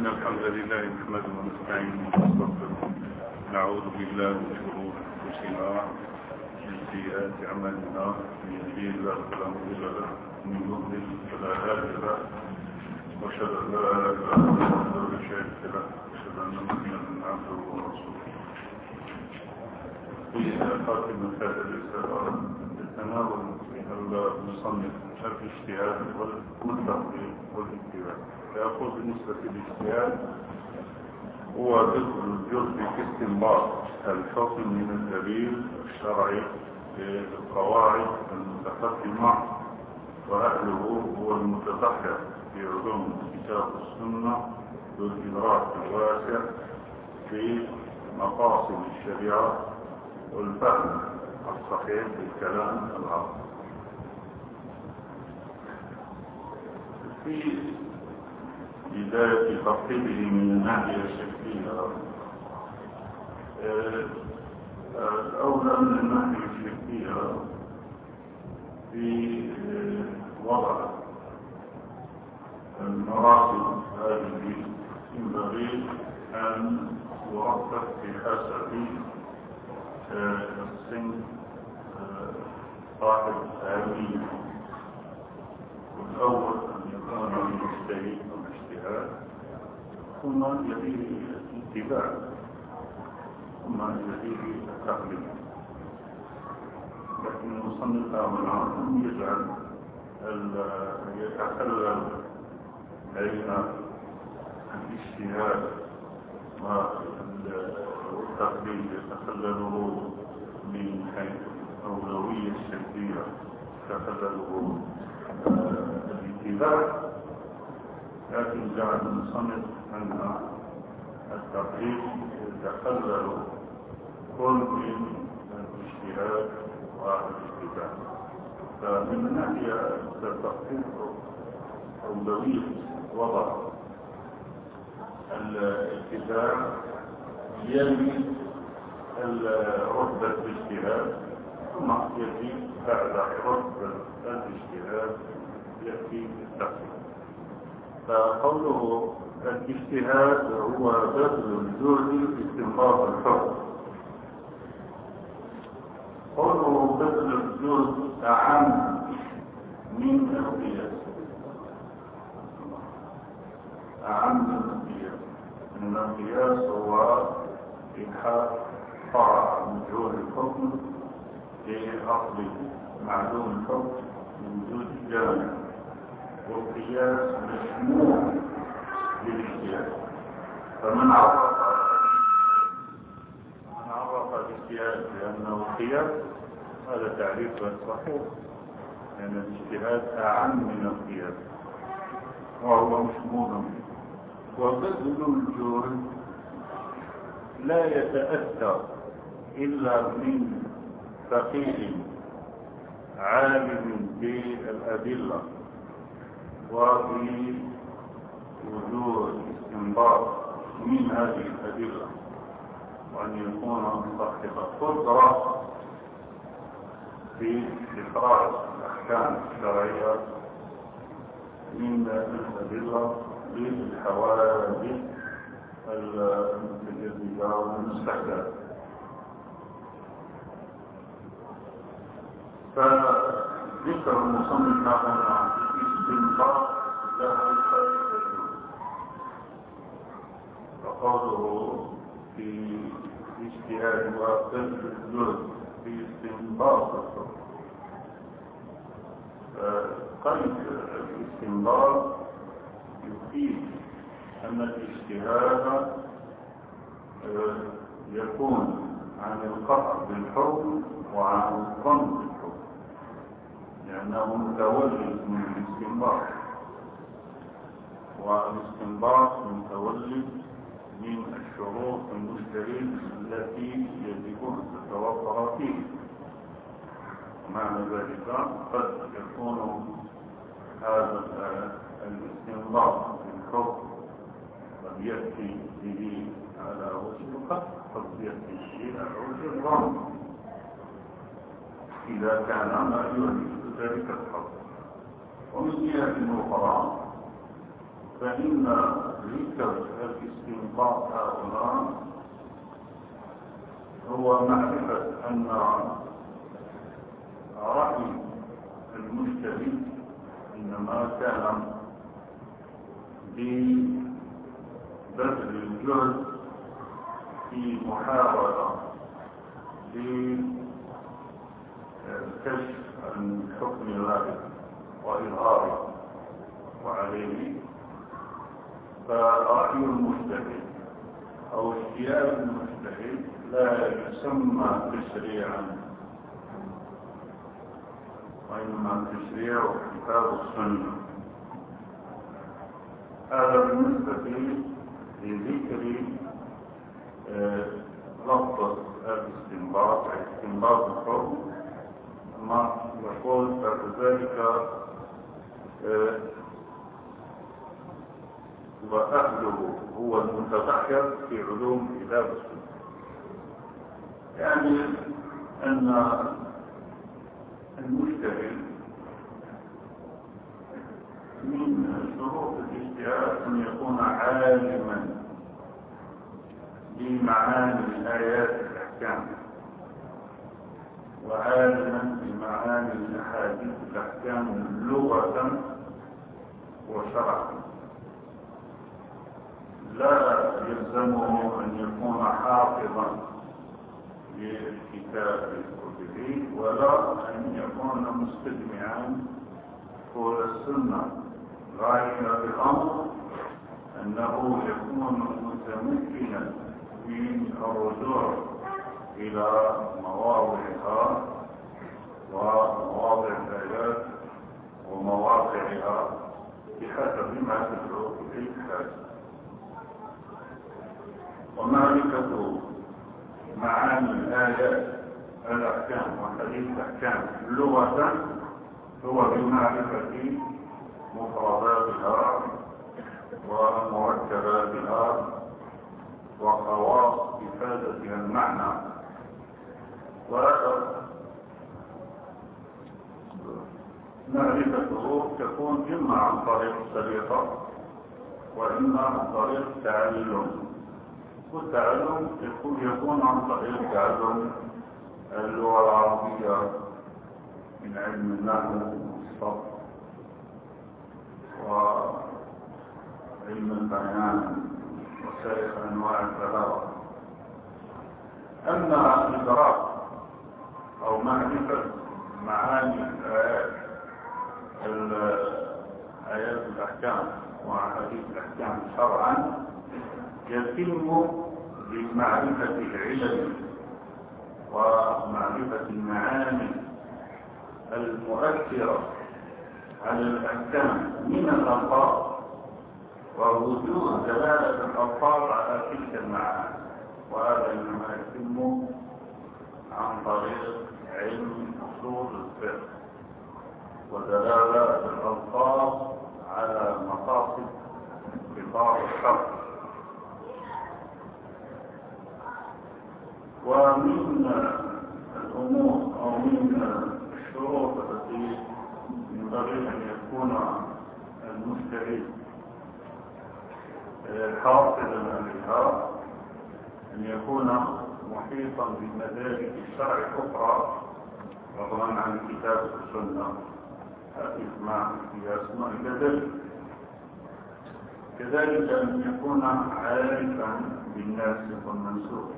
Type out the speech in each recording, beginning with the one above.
إن الحمد لله نحمده ونستعينه ونستغفره. نعوذ بالله من شرور أنفسنا من سيئات أعمالنا. من يهديه الله فلا مضل له ومن يضلل فلا هادي له. وأشهد أن لا إله إلا الله وحده لا شريك له. وأشهد أن محمدا عبده ورسوله. في خاتم هذا الرسالة التناول المصنف الاجتهاد والتقليد والاتباع فيقول بالنسبة للاجتهاد هو جزء الجزء في استنباط الحكم من الدليل الشرعي للقواعد المتقدمة وأهله هو المتبحر في علوم الكتاب والسنة والإدراك الواسع في مقاصد الشريعة والفهم الصحيح للكلام العربي في بداية ترتيبه من الناحية الشكلية الأولى من الناحية الشكلية في وضع المراتب هذه ينبغي أن يرتب بحسب السن صاحب الأهمية والأول أن يكون المجتهد والاجتهاد ثم يليه الاتباع ثم يليه التقليد لكن المصنف أن يجعل يتخلل بين الاجتهاد والتقليد يتخلله من حيث الأولوية الشكلية يتخلله الاتباع. لكن جعل المصنف أن التقليد يتخلل كل من الاجتهاد والاتباع فمن الناحية التقليد أولوية وضع الاتباع يلي رتبة الاجتهاد ثم يأتي بعد رتبة الاجتهاد يأتي التقليد فقوله الاجتهاد هو بذل الجهد في استنباط الحكم. قوله بذل الجهد أعم من القياس. أعم من القياس. إن القياس هو إلحاق فرع من جهود الحكم لأصل معلوم الحكم من وجود الجامع والقياس مشمول للاجتهاد فمن عرف من عرف الاجتهاد بأنه قياس هذا تعريف صحيح لأن الاجتهاد أعم من القياس وهو مشمول. وبذل الجهد لا يتأثر إلا من فقيه عالم بالأدلة وفي وجوه الاستنباط من هذه الأدلة وأن يكون صاحب قدرة في إخراج الأحكام الشرعية من الأدلة للحوادث المتجددة والمستحدثة. فذكر المصنف هذا استنباط له فائدته فقوله في اجتهاد وبذل الجهد في استنباط الحكم قيد الاستنباط يفيد أن الاجتهاد يكون عن القطع بالحكم وعن الظن لأنه متولد من الاستنباط. والاستنباط متولد من الشروط المشترين التي يجب أن تتوفر فيه. معنى ذلك قد يكون هذا الاستنباط بالحكم قد يأتي به على وجه القصد قد يأتي به على وجه الظن إذا كان ما يؤدي ذلك الحق. ومن جهة أخرى فإن ذكر استنباط هؤلاء هو معرفة أن رأي المشتري إنما كان ببذل الجهد في محاولة لكشف عن حكم الله وإظهاره وعليه. فرأي المجتهد أو اجتياز المجتهد لا يسمى تشريعا وإنما تشريع كتاب السنة. هذا بالنسبة لذكر آه، لفظة الاستنباط استنباط الحكم ما يقول بعد ذلك آه، وأهله هو المتبحر في علوم كتاب السنة. يعني أن المجتهد من شروط الاجتهاد أن يكون عالما بمعاني الآيات الأحكام وعالما بمعاني الأحاديث الأحكام لغة وشرعا. لا يلزمه أن يكون حافظا للكتاب كله ولا أن يكون مستجمعا طول السنة. غاية الأمر أنه يكون متمكنا من الرجوع إلى مواضعها ومواضع الآيات ومواقعها بحسب ما تدعو إليه الحاجة ومعرفة معاني الآيات الأحكام وحديث الأحكام لغة هو بمعرفة مفرداتها ومركباتها وخواص إفادتها المعنى. معرفته تكون إما عن طريق السليطة وإما عن طريق التعلم والتعلم يكون عن طريق تعلم. اللغة العربية من علم النحو والصرف وعلم البيان وسائر أنواع البلاغه أما الإدراك أو معرفة معاني الآيات آيات الأحكام واحاديث الأحكام شرعا يتم بمعرفة العلم ومعرفة المعاني المؤثرة على الأحكام من الألفاظ ووجود دلالة الألفاظ على تلك المعاني. وهذا إنما يتم عن طريق علم أصول الفقه ودلالة الألفاظ على مقاصد قطاع الشرع. ومن الأمور أو من الشروط التي ينبغي أن يكون المشتري حاصلا عليها أن يكون محيطا بمدارك الشرع الأخرى رغما عن كتاب السنة إجماع قياس إلى ذلك كذلك أن يكون عارفا بالناسخ والمنسوخ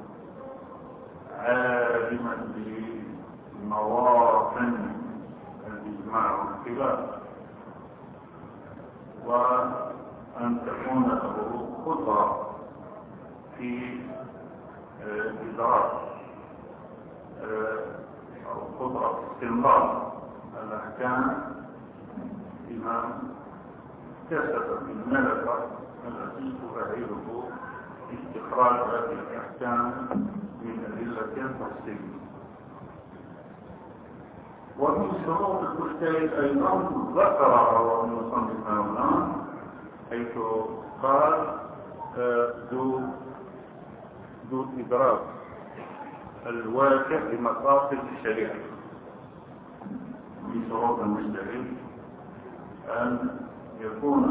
عالما بمواطن الإجماع والخلاف. وأن تكون له قدرة في إدراك. أو قدرة استنباط الأحكام بما كسب الملكة التي تؤهله استخراج هذه الأحكام من أدلة تفصيلية. ومن شروط المجتهد أيضا ذكر المصنف هنا حيث قال ذو ذو إدراك. الواقع لمقاصد الشريعة. من شروط المجتهد أن يكون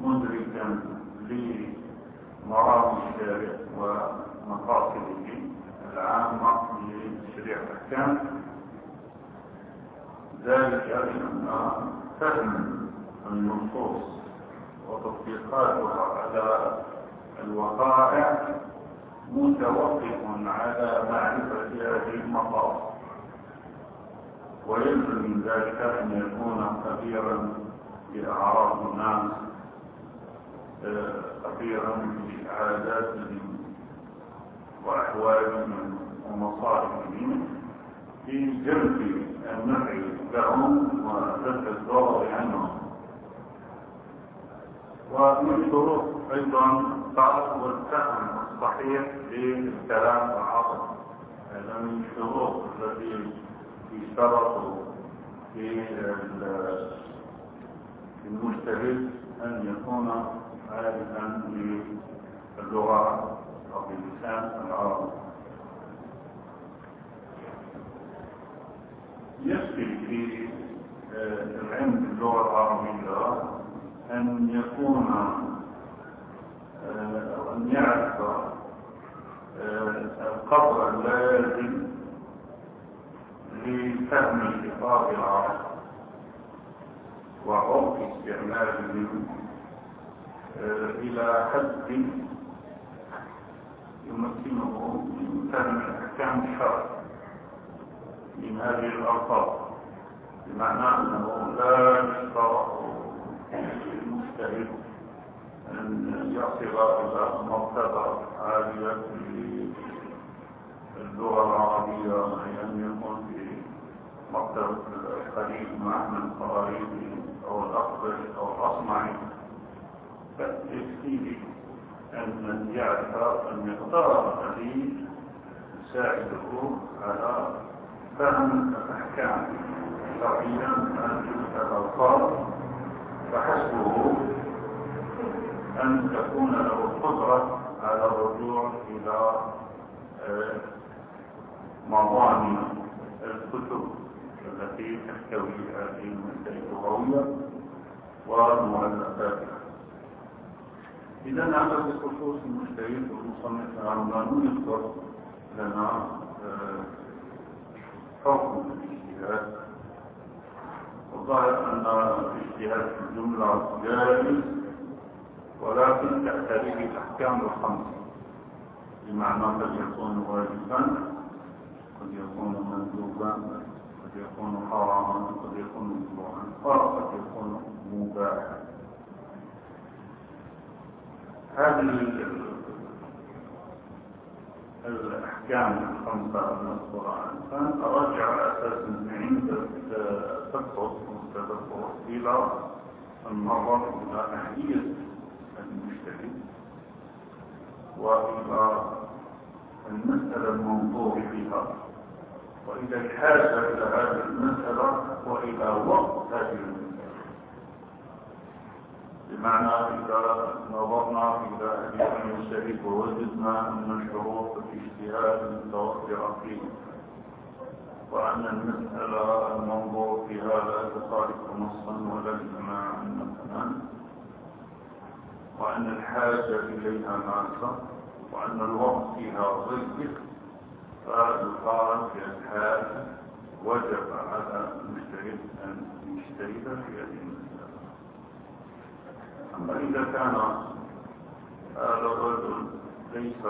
مدركا مرام الشارع ومقاصده العامة لتشريع الأحكام ذلك أن فهم النصوص وتطبيقاتها على الوقائع متوقف على معرفة هذه المقاصد ويلزم من ذلك أن يكون خبيرا بأعراض الناس خبيرا بعاداتهم وأحوالهم ومصالحهم في جلب النفع لهم ودفع الضرر عنهم. ومن شروط أيضا بعض والفهم الصحيح للكلام العصر هذا من الشروط التي يشترط في المجتهد أن يكون عارفا باللغة أو باللسان العربي. يكفي في العلم باللغة العربية أن يكون أو أن يعرف القدر اللازم لفهم الخطاب العربي وعرف استعماله إلى حد يمكنه من فهم أحكام الشرع من هذه الألفاظ بمعنى أنه لا يشترط للمجتهد أن يصل إلى مرتبة عالية في اللغة العربية أن يكون في مرتبة الخليل مع من الخرائط أو الأقبل أو الأصمعي فيكفيه أن يعرف المقدار الذي يساعده على فهم الأحكام. شرعيا الفرض فحسبه أن تكون له القدرة على الرجوع إلى مضامن الكتب التي تحتوي هذه المسائل اللغوية ومؤلفاتها إذا هذا بخصوص المجتهد والمصنف العلماني يذكر لنا حكم الإجتهاد. وظاهر أن الاجتهاد في الجملة جائز ولكن تحتويه الأحكام الخمسة بمعنى قد يكون واجبا قد يكون مندوبا قد يكون حراما قد يكون مكروها وقد يكون مباحا. هذه الأحكام الخمسة من القرآن فنتراجع أساسا عند التدبر والتدبر إلى النظر إلى أهلية المجتهد وإلى المسألة المنظور فيها. وإلى الحاجة إلى هذه المسألة وإلى وقت هذه المسألة. بمعنى إذا نظرنا إلى حديث المجتهد ووجدنا أن الشروط الاجتهاد متوفرة فيه. وأن المسألة المنظور فيها لا تخالف نصا ولا إجماعا مثلا وأن الحاجة إليها ناسة وأن الوقت فيها ضيق. فيقال في الحال وجب على المجتهد أن يجتهد في هذه أما إذا كان هذا الرجل ليس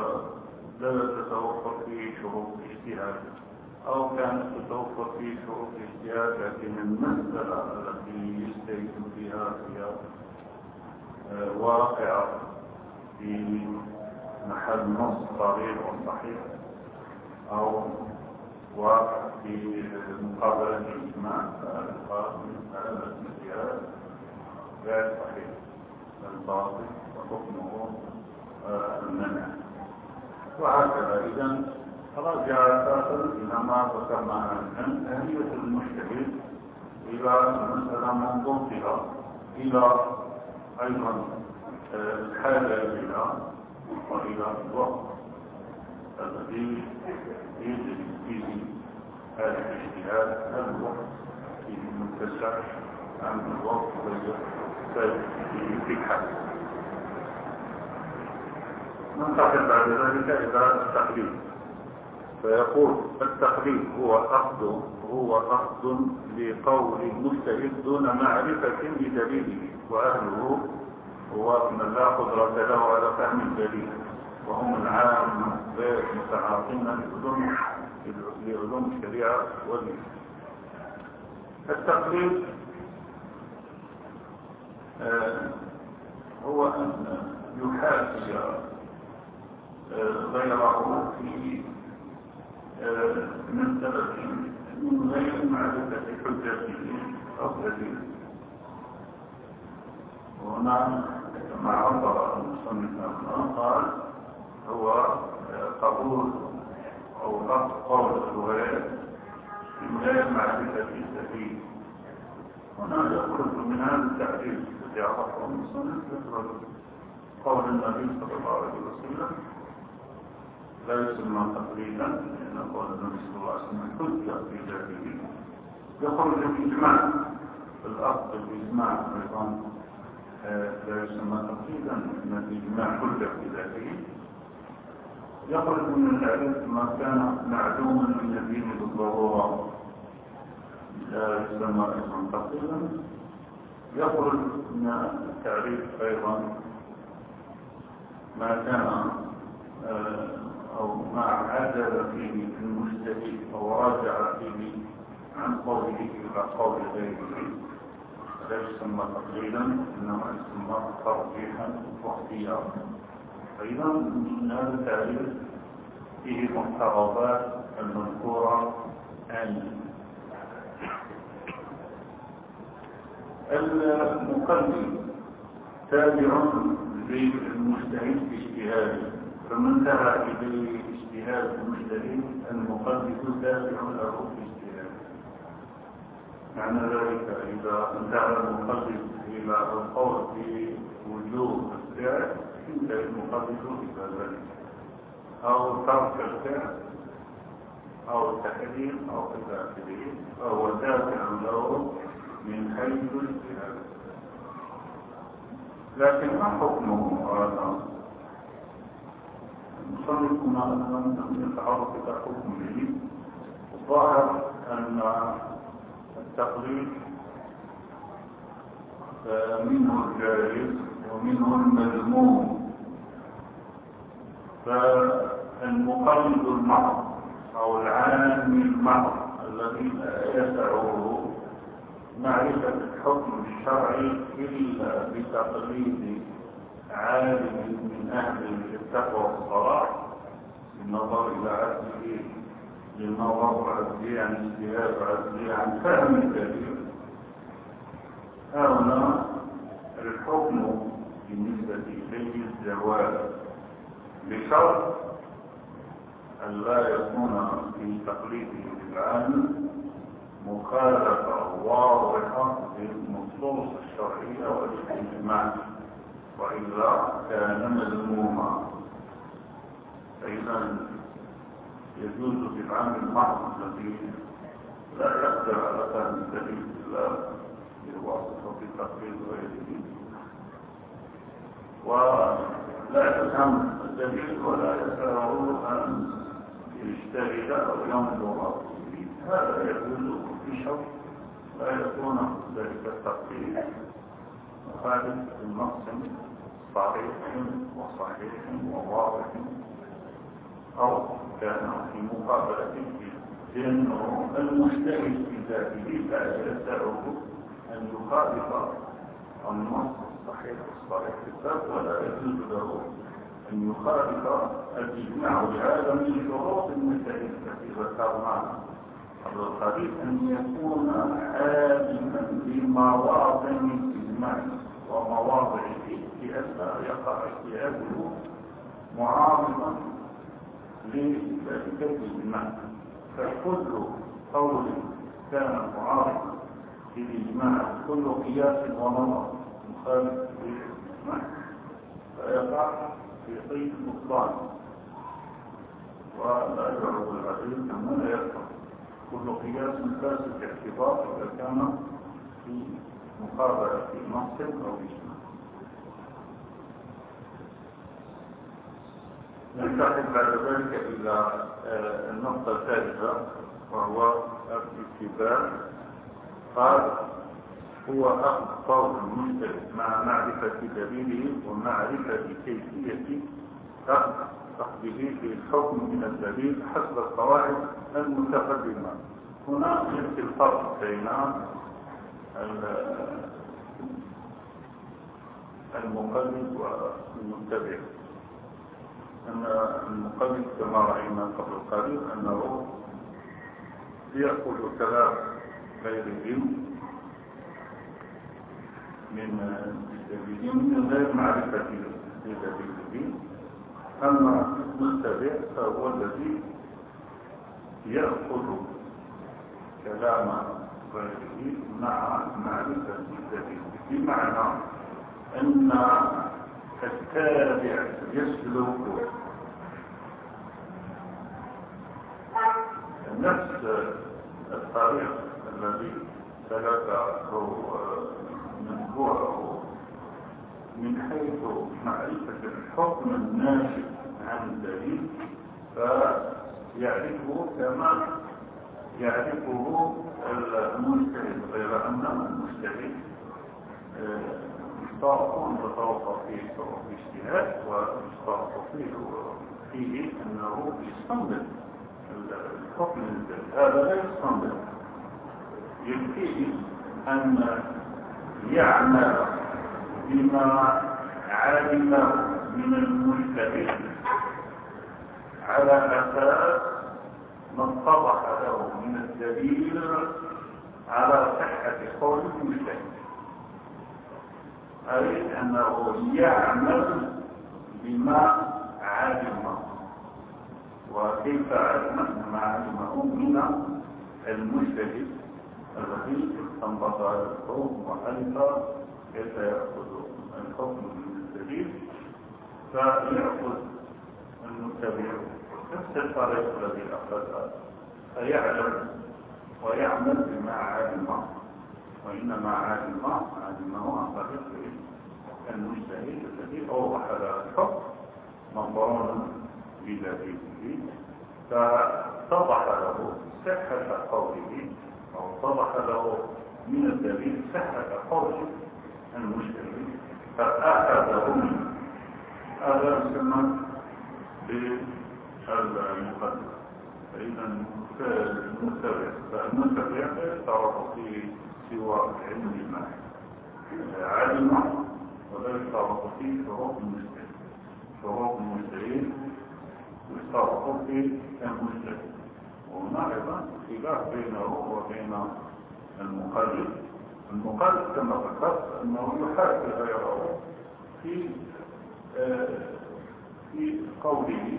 لا تتوفر فيه شروط الاجتهاد أو كانت تتوفر فيه شروط الاجتهاد لكن المسألة التي يجتهد فيها هي واقعة في محل نص صغير وصحيح أو واقع في مقابلة الإجماع فالقاس من هذا الاجتهاد غير صحيح. الباطل وحكمه المنع. وهكذا. إذا رجع إلى ما ذكرنا أن أهمية المجتهد إلى المسألة منظومتها إلى أيضا الحاجة إليها وإلى الوقت الذي يجب فيه هذا الاجتهاد الوقت فيه متسع عن الوقت الذي ننتقل بعد ذلك؟ إلى التقليد فيقول التقليد هو أخذ هو أخذ لقول المجتهد دون معرفة بدليله وأهله هو من لا قدرة له على فهم الدليل. وهم العام غير متعاطين لعلوم الشريعة والدين. التقليد هو أن يحاسب آه غيره في آه من سبب غير معرفة حجته أو دليله وهنا كما عبر المصنف قال هو قبول أو رفض قول الروايات من غير معرفة سبيل هنا يخرج من هذا التعريف. يخرج قول النبي صلى الله عليه وسلم لا يسمى تقليدا لأن قول النبي صلى الله عليه وسلم في ذاته يخرج الإجماع الأصل الإجماع أيضا لا يسمى تقليدا لأن الإجماع حجة في ذاته يخرج من العلم ما كان معلوما من الدين بالضرورة لا يسمى أيضا تقليدا يخرج من التعريف أيضا ما كان أو ما عدل فيه المجتهد أو راجع فيه عن قوله إلى قول غيره. لا يسمى تقليدا إنما يسمى ترجيحا واختيارا. أيضا من هذا التعريف فيه محترضات المذكورة آنفا المقلد تابع للمجتهد في اجتهاده. فمن تبع اليه اجتهاد المجتهد المقلد تابع له في اجتهاده. معنى ذلك إذا انتهى المقلد إلى القول في وجوب الفعل ينتهي المقلد إلى ذلك. أو ترك الفعل أو التحريم أو اخره فهو تابع له من حيث الاجتهاد لكن ما حكمه هذا؟ المصنف ما يتعرف إلى حكمه. الظاهر أن التقليد منه الجائز ومنه المذموم. فالمقلد المحض أو العام المحض الذي يسعه معرفة الحكم الشرعي إلا بتقليد عالم من أهل التقوى والصلاح بالنظر إلى عزله للنظر عزله عن اجتهاد عزله عن فهم الدليل هنا الحكم بالنسبة إليه الزواج بشرط أن لا يكون في تقليده للعالم مخالفة واضحة للنصوص الشرعية والاجتماع وإلا كان مذموما. فإذا يجوز في العام المحض الذي لا يقدر على فهم الدليل إلا بواسطة تقليد غيره ولا يفهم الدليل ولا يسعه أن يجتهد أو ينظر. هذا يجوز. في شرط لا يكون ذلك التقليد مخالف للنص صريح وصحيح وواضح أو كان في مقابلة لأنه المجتهد في ذاته لا يسعه أن يخالف النص الصحيح الصريح في الباب ولا يجوز له أن يخالف الإجماع لهذا من شروط المجتهد التي ذكرناها الخليل أن يكون عالما بمواطن الإجماع ومواضع لئلا يقع اجتهاده معارضا لذلك الإجماع فكل قول كان معارضا للإجماع كل قياس ونظر مخالف للإجماع فيقع في قيد بطلان ولا يعرض العديد كما لا يقع كل قياس فاسد اعتبار إذا كان في مقابلة في نص أو إجماع ننتقل بعد ذلك إلى آه، النقطة الثالثة وهو الاستدلال قال هو أخذ قول المشترك مع معرفة دليله ومعرفة كيفية أخذه في الحكم من الدليل حسب القواعد المتقدمة هنا الفرق بين المقلد والمتبع أن المقلد كما رأينا قبل قليل أنه يأخذ كلام غيره من من غير معرفة لدليله أما المتبع فهو الذي يأخذ كلام غيره مع معرفة الدليل بمعنى أن التابع يسلك نفس الطريق الذي سلكه متبوعه من حيث معرفة الحكم الناشئ عن الدليل فيعرفه كما يعرفه المجتهد غير أن المجتهد يشترط يتوقف فيه اجتهاد ويشترط فيه فيه أنه يستنبط الحكم هذا لا يستنبط. يكفيه أن يعمل بما علم من المجتهد على أساس ما اتضح له من الدليل على صحة قول المجتهد. أي أنه يعمل بما علم. وكيف علم؟ ما علمه من المجتهد الذي استنبط الحكم وألف كيف يأخذ من الدليل فيأخذ المتبع نفس الطريق الذي أخذها فيعلم ويعمل بما علم وإنما علم علمه عن طريق المجتهد الذي أوضح له الحكم مقرون بدليله فاتضح له صحة قوله أو اتضح له من الدليل صحة قول المجتهد. فأخذه منه هذا يسمى بالمقدمة. فإذا المتبع فالمتبع يعترف في سوى علم الماء علم ولا يشترط فيه شروط المجتهد شروط المجتهد يشترط في المجتهد وهنا أيضا خلاف بينه وبين المقلد المقلد كما ذكرت أنه يحاسب غيره. في في قوله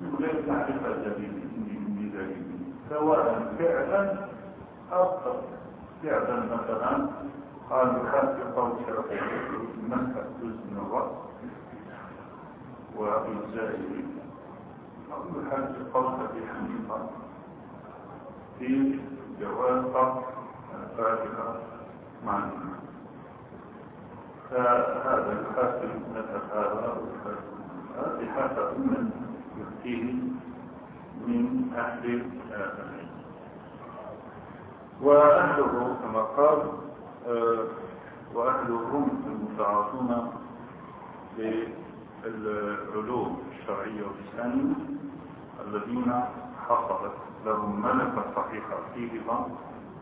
من غير معرفه بدليله سواء فعلا أو فعلا مثلا قال يحاسب قول شرعي مسح جزء من الرأس وإجزائه أو يحاسب قول أبي حنيفة في جواز الفاتحة مع فهذا يحاسب مثل هذا بحسب من يفتيه من أهل العلم. وأهله كما قال وأهلهم المتعاطون بالعلوم الشرعية والإسلامية الذين حصلت لهم ملكة صحيحة فيهما.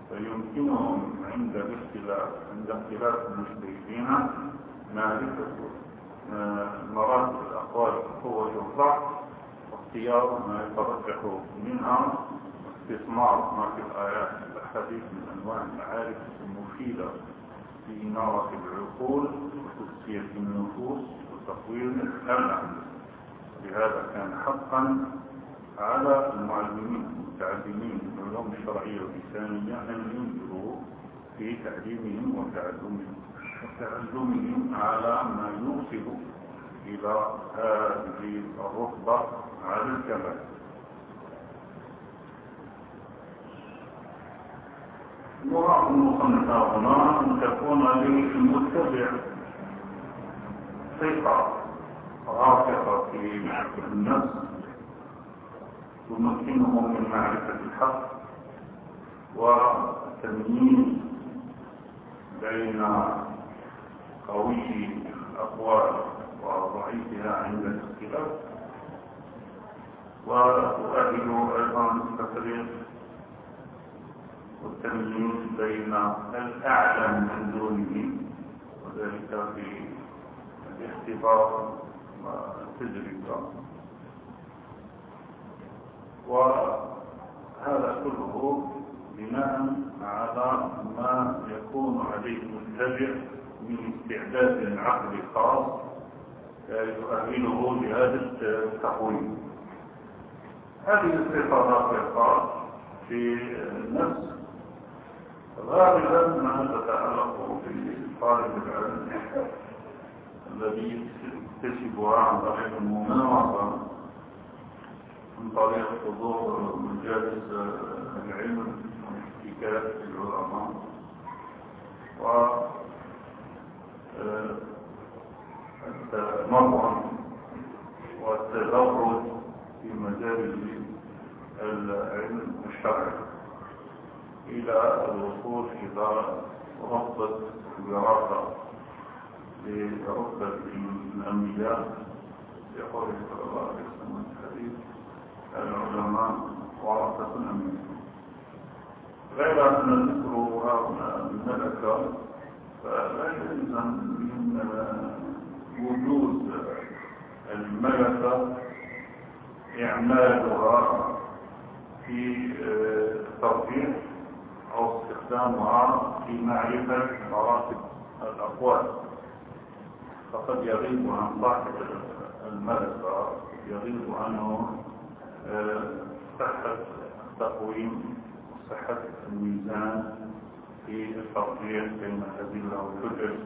فيمكنهم عند الاختلاف عند اختلاف المجتهدين معرفة آه، مراتب الأقوال القوة والضعف واختيار ما يترجح منها استثمار ما في الآيات الحديث من أنواع المعارف المفيدة في إنارة العقول وتزكية النفوس وتطوير الأمن لهذا كان حقا على المعلمين المتعلمين العلوم الشرعية والإسلامية أن ينظروا في تعليمهم وتعلمهم. وتعلمهم على ما يوصل إلى هذه الرتبة على الكمال. مراد المصنف هنا أن تكون للمتبع ثقة رافقة في النفس. تمكنهم من معرفة الحق والتمييز بين قوي الأقوال وضعيفها عند الاختلاف. وتؤهل أيضا التفريق والتمييز بين الأعلم من دونه وذلك في الاختبار والتجربة وهذا كله بناء على ما يكون عليه المتبع من استعداد عقلي خاص يؤهله لهذا التقويم هذه الصفات الخاص في النفس. غالبا ما تتعلق بطالب العلم الذي يكتسبها عن طريق الممارسه من طريق حضور مجالس العلم والاحتكاك بالعلماء و التمرن والتدرج في مجال العلم الشرعي إلى الوصول إلى رتبة الوراثة لرتبة الأنبياء يقول صلى الله عليه وسلم العلماء ورثة الأنبياء غير أن ذكر هؤلاء الملكة فلا يلزم من وجود الملكة إعمالها في الترفيه أو استخدامها في معرفة مراتب الأقوال. فقد يغيب عن صاحب الملكة يغيب عنه صحة التقويم وصحة الميزان في الترفيه بين الأدلة والحجج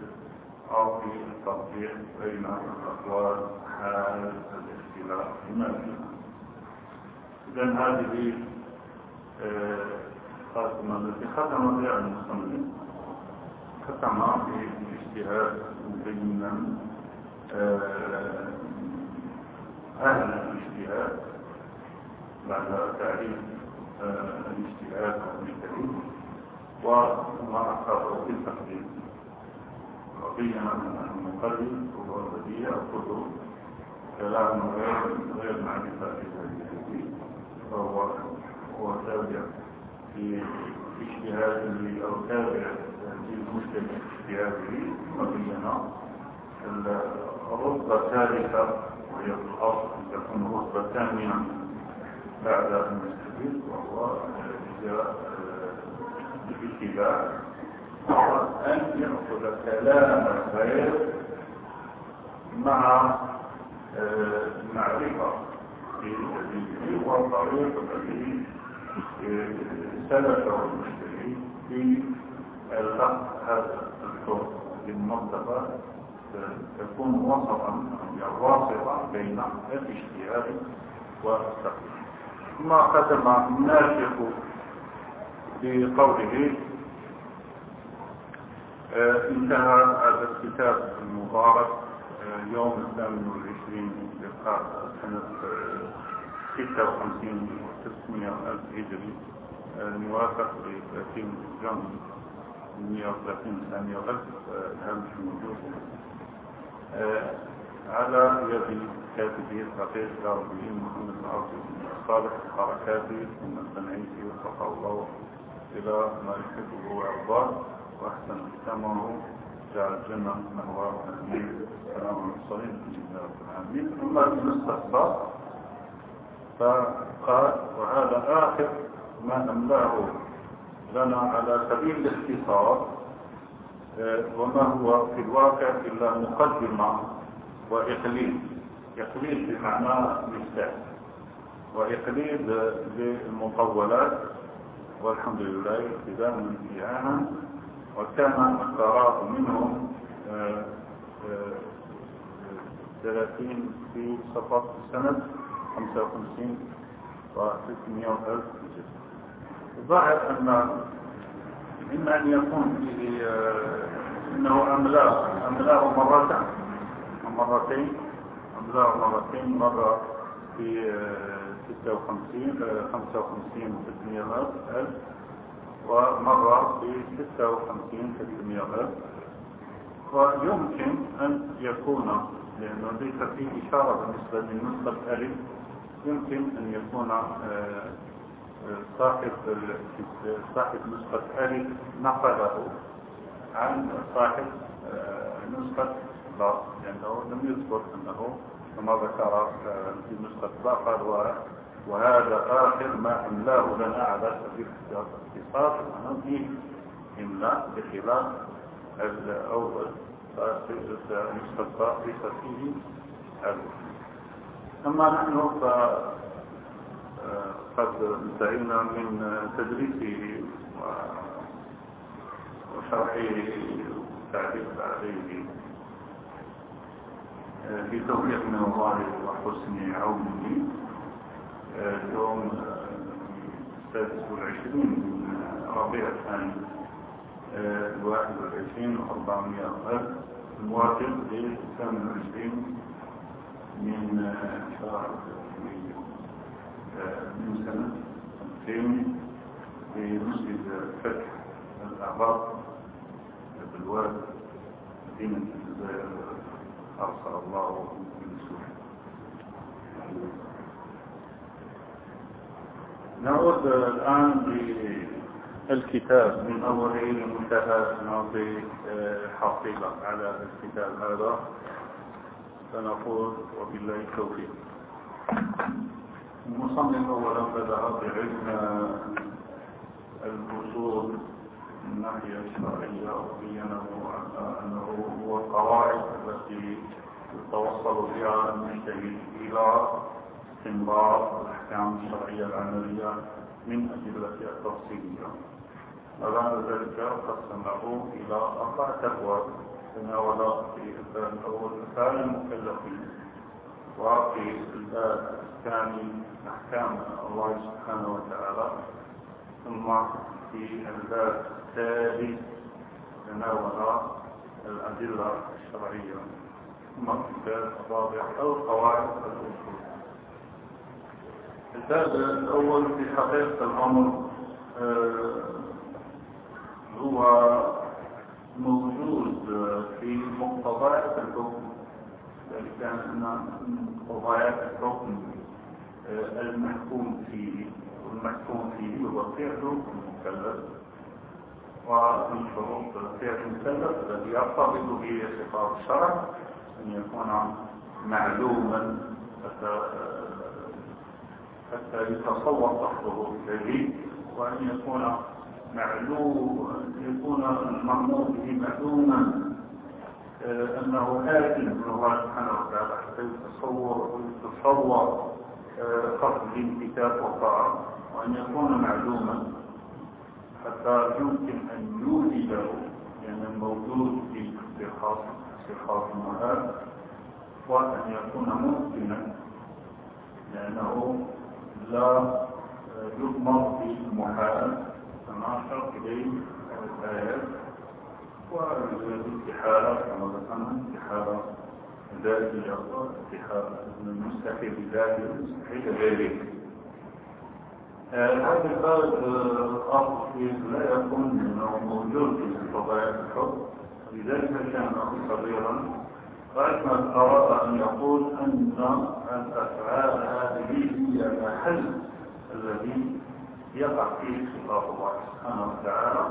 أو في الترفيه بين الأقوال حال الاختلاف المالي إذا هذه خاتمة التي ختم بها المصنف. ختم باجتهاد مبينا أهل الاجتهاد. بعد تعريف الاجتهاد والمجتهد وما أخذه في التقديم. وبين أن المقلد هو الذي يأخذ كلام غير غير معرفة بهذه فهو هو تابع في اجتهاده أو تابع في المسلم اجتهاده وبين الرتبة الثالثة وهي في الأصل تكون الرتبة ثانية بعد المستفيد وهو الاتباع. وهو أن يأخذ كلام الخير مع في سبيله والطريق الذي سلكه المشتري في الأخذ هذا الحكم بالمنطقة. تكون وسطا واسطة بين الاجتهاد والتقليد ثم ختم الناشق بقوله انتهى هذا الكتاب المبارك يوم الثامن والعشرين لقاء سنة ستة وخمسين وتسعمائة ألف هجري الموافق لثلاثين جون مئة وثلاثين ثانية ألف الهامش موجود. على يد كاتبه الفقيه العربيين محمد العربي الصالح الحركاتي ثم الصنعيسي وفقه الله إلى ما يحبه ويرضاه وأحسن ختامه جعل الجنة مهواه أمين السلام على رب العالمين ثم المستصبى فقال وهذا آخر ما أملاه لنا على سبيل الاختصار وما هو في الواقع إلا مقدمة وإقليل إقليل بمعنى مفتاح. وإقليل للمطولات والحمد لله من انتهاءها وكان القرار منهم ثلاثين في صفر سنة خمسة وخمسين وستمائة ألف الظاهر أن إما أن يكون فيه أنه أملاه أملاه مرتين مرتين أجزاء مرتين مرة في 56 55 600 ألف. ومرة في 56 600 ألف ويمكن أن يكون لأنه ليس فيه إشارة بالنسبة للنسخة ألف يمكن أن يكون آه، صاحب صاحب نسخة ألف نقله عن صاحب آه، نسخة باء لأنه لم يذكر أنه كما ذكر آه، في نسخة باء قال وهذا آخر ما أملاه لنا على سبيل الاختصاص أنه فيه إملاء بخلاف الأول نسخة باء ليس فيه أما نحن قد انتهينا من تدريسه وشرحه والتعريف عليه. في توفيق من الله وحسن عونه. يوم السادس والعشرين من ربيع الثاني الواحد والعشرين وأربعمائة ألف الموافق للثامن والعشرين من شهر من سنة 2000 في مسجد فتح الأعباط بالواد مدينة الجزائر. أرسل الله نعود الآن للكتاب من أوله لمنتهى نعطي حصيلة على الكتاب هذا. فنقول وبالله التوفيق. المصنف اولا بدأ بعلم الاصول من الناحيه الشرعيه وبينه انه هو القواعد التي يتوصل بها المجتهد إلى استنباط الأحكام الشرعية العملية من ادلتها التفصيلية. وبعد ذلك قسمه إلى اربعه أبواب تناول في الباب الأول افعال المكلفين وفي الباب الثاني أحكام الله سبحانه وتعالى. ثم في الباب الثالث تناول الأدلة الشرعية. ثم الباب الرابع أو قواعد الأصول. الباب الأول في حقيقة الأمر آه، هو موجود في مقتضيات الحكم. ذلك أن مقتضيات الحكم المحكوم فيه والمحكوم فيه هو فعل المكلف ومن شروط فعل المكلف الذي يرتبط به صفات الشرع أن يكون معلوما حتى يتصور لفظه إليه وأن يكون معلوم يكون المأمور به معلوما أنه آت من الله سبحانه وتعالى حتى يتصور ويتصور قصد الكتاب والطاعة وأن يكون معلوما. حتى يمكن أن يوجده يعني الموجود في استخاص المهاب وأن يكون ممكنا لأنه لا يضمر في المحال كما إليه الآيات والاستحالة كما ذكرنا استحالة ذاتي أو اتحاد المستحيل ذاتي المستحيل ذلك هذا الباب لا يكون أنه موجود في قضايا الحب لذلك كان صغيرا فأحمد أراد أن يقول أن الأفعال هذه هي المحل الذي يقع فيه خطاب الله سبحانه وتعالى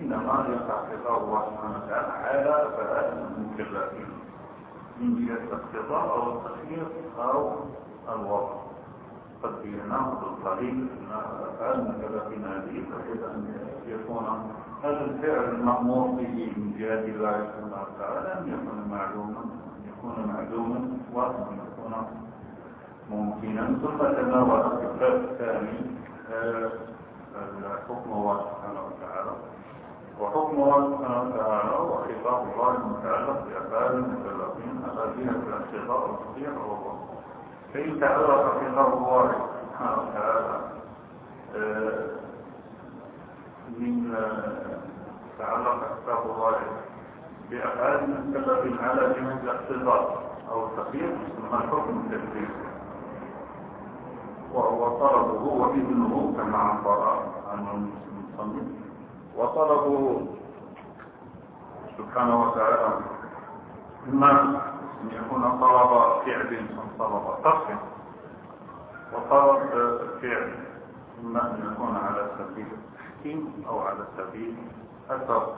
إنما يقع خطاب الله سبحانه وتعالى على أفعال المكلفين من جهة الاقتضاء أو التخيير أو الوضع قد بيناه أن أفعال المكلفين هذه تجد أن يكون هذا الفعل المأمور به من جهة الله سبحانه وتعالى أن يكون معلوما يكون معلوما وأن يكون ممكنا ثم تناول في الباب الثاني حكم الله سبحانه وتعالى وحكم الله سبحانه وتعالى وخطاب الله المتعلق بأفعال المكلفين الذين في الانتظار الصحيح والله فإن تعلق خطاب الله سبحانه وتعالى آه، من آه، تعلق خطاب الله بأفعال المكلفين على جهة الاقتضاء أو ما أما الحكم التكليفي وهو طلبه وإذنه كما عبر عنه المصنف. وطلبه سبحانه وتعالى إما أن يكون طلب فعل طلب ترك وطلب فعل إما أن يكون على سبيل التحكيم أو على سبيل الترك.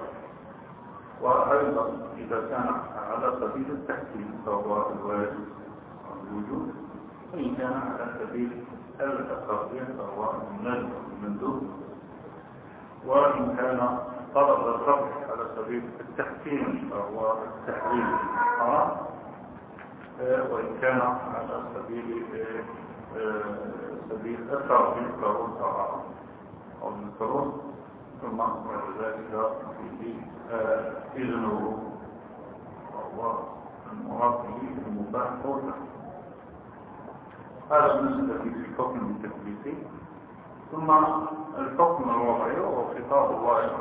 وأيضا إذا كان على سبيل التحكيم فهو الواجب الوجود وإن كان على سبيل التقرير فهو النجم المندوب وإن كان طلب الرفع على سبيل التحكيم فهو التحريم. الحرام وإن كان على سبيل سبيل التعظيم فهو الحرام أو المكروه ثم بعد ذلك فيه إذنه وهو المراد به المباح قوله هذا بالنسبة في الحكم التكليفي ثم الحكم الوضعي وهو خطاب الله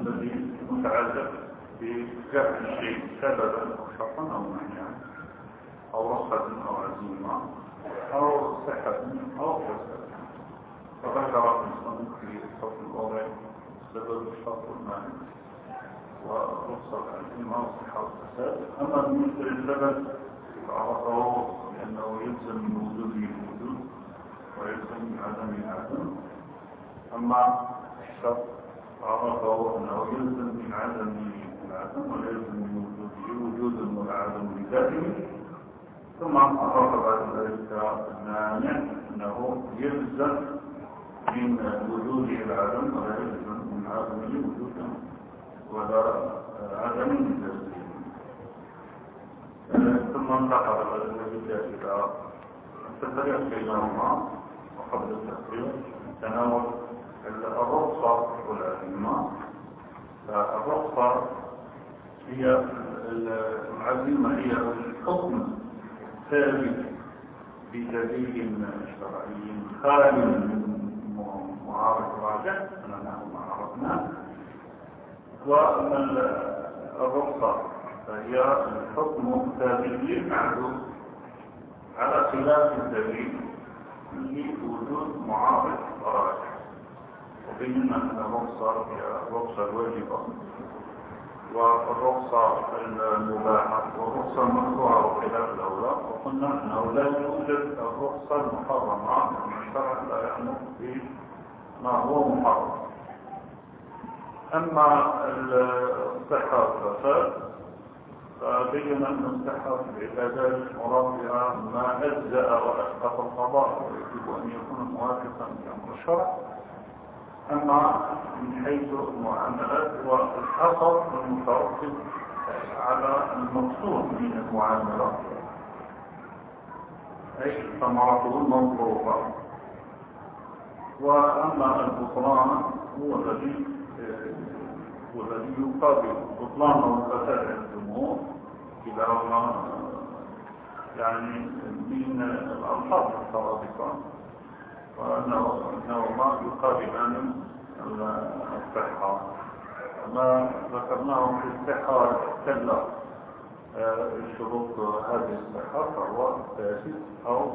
الذي متعلق بجعل الشيء سببا أو شرطا أو معنى أو رخصة أو عزيمة أو صحة أو فساد. فذكر المصنف في الحكم الوضعي سبب الشرط والمعنى ورخصة العزيمة وصحة والفساد أما بالنسبة للسبب فعرفه لأنه يلزم من وجوده الوجود ويلزم من عدم العدم. أما الشرط عرفه أنه يلزم من عدم العدم وجود والعدم بذاته ثم عرف بعد ذلك المانع أنه يلزم من وجوده العدم ولا يلزم من عدمه وجودا ولا عدم بذاته ثم انتقل ذلك إلى التفريق بينهما وقبل التفريق تناول الرخصة والعزيمة فالرخصة هي العزيمة هي الحكم الثابت بدليل شرعي خالي من معارض راجع أنه ما عرفناه الرخصة فهي الحكم الثابت للمعدوم على خلاف الدليل لوجود معارض. راجع. وبيننا أن الرخصة هي الرخصة الواجبة. والرخصة المباحة والرخصة المشروعة وخلاف الأولى وقلنا أنه لا يوجد الرخصة المحرمة الشرع لا يأمر بما هو محرم. أما الصحة والفساد فبين أن الصحة في العبادات مراد ما أجزأ وأسقط القضاء. ويجب أن يكون موافقا لأمر الشرع. أما من حيث المعاملات والحصر المترتب على المقصود من المعاملات. أي ثمرته المطلوبة وأما البطلان هو الذي هو الذي يقابل بطلان والفساد الجمهور كلاهما يعني من الألفاظ المترادفة وأنهما يقابلان الصحة. ما ذكرناه في الصحة كلا شروط هذه الصحة فهو فاسد أو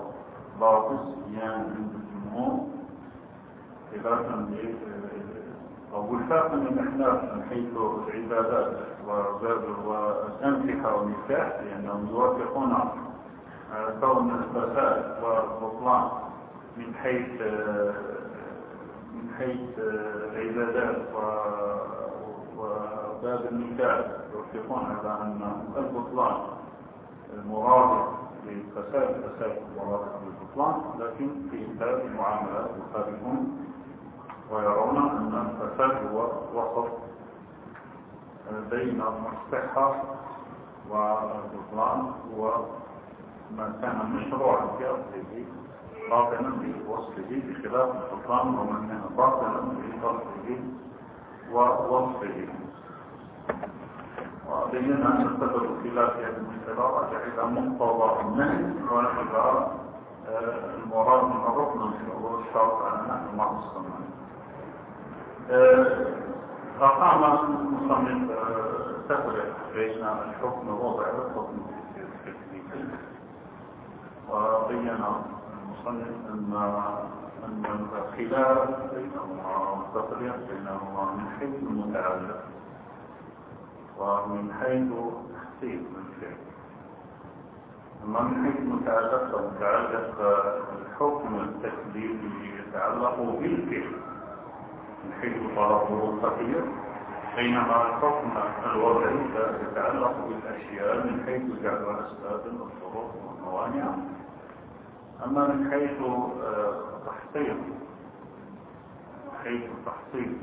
باطل يعني عند الجمهور. خلافا أو وفاقا للأحناف من حيث العبادات والأنفحة والنكاح لأنهم يوافقون كون الفساد والبطلان من حيث من حيث العبادات وباب النكاح يوافقون على أن البطلان المراد للفساد فساد المراد للبطلان لكن في باب المعاملات يخالفون ويرون أن الفساد هو وسط بين الصحة والبطلان هو ما كان مشروعا في أصله. باطنا بوصفه بخلاف البطلان ومن كان باطنا بوصفه ووصفه وبينا أن السبب خلاف هذه المسألة راجع إلى مقتضى النهي وإلى المراد من الركن والشرط على نحن مع الصنع أقام المصنف تفرق بين الحكم الوضعي والحكم التكليفي وبين المصنف ان ان الخلاف بينهما والتفريق بينهما من حيث المتعلق ومن حيث تحصيل الفعل أما من حيث المتعلق فمتعلق الحكم التكليفي يتعلق بالفعل. من حيث طلبه الخطير بينما الحكم الوضعي يتعلق بالأشياء من حيث جعل اسباب الظروف والموانع. أما من حيث تحصيل حيث تحصيل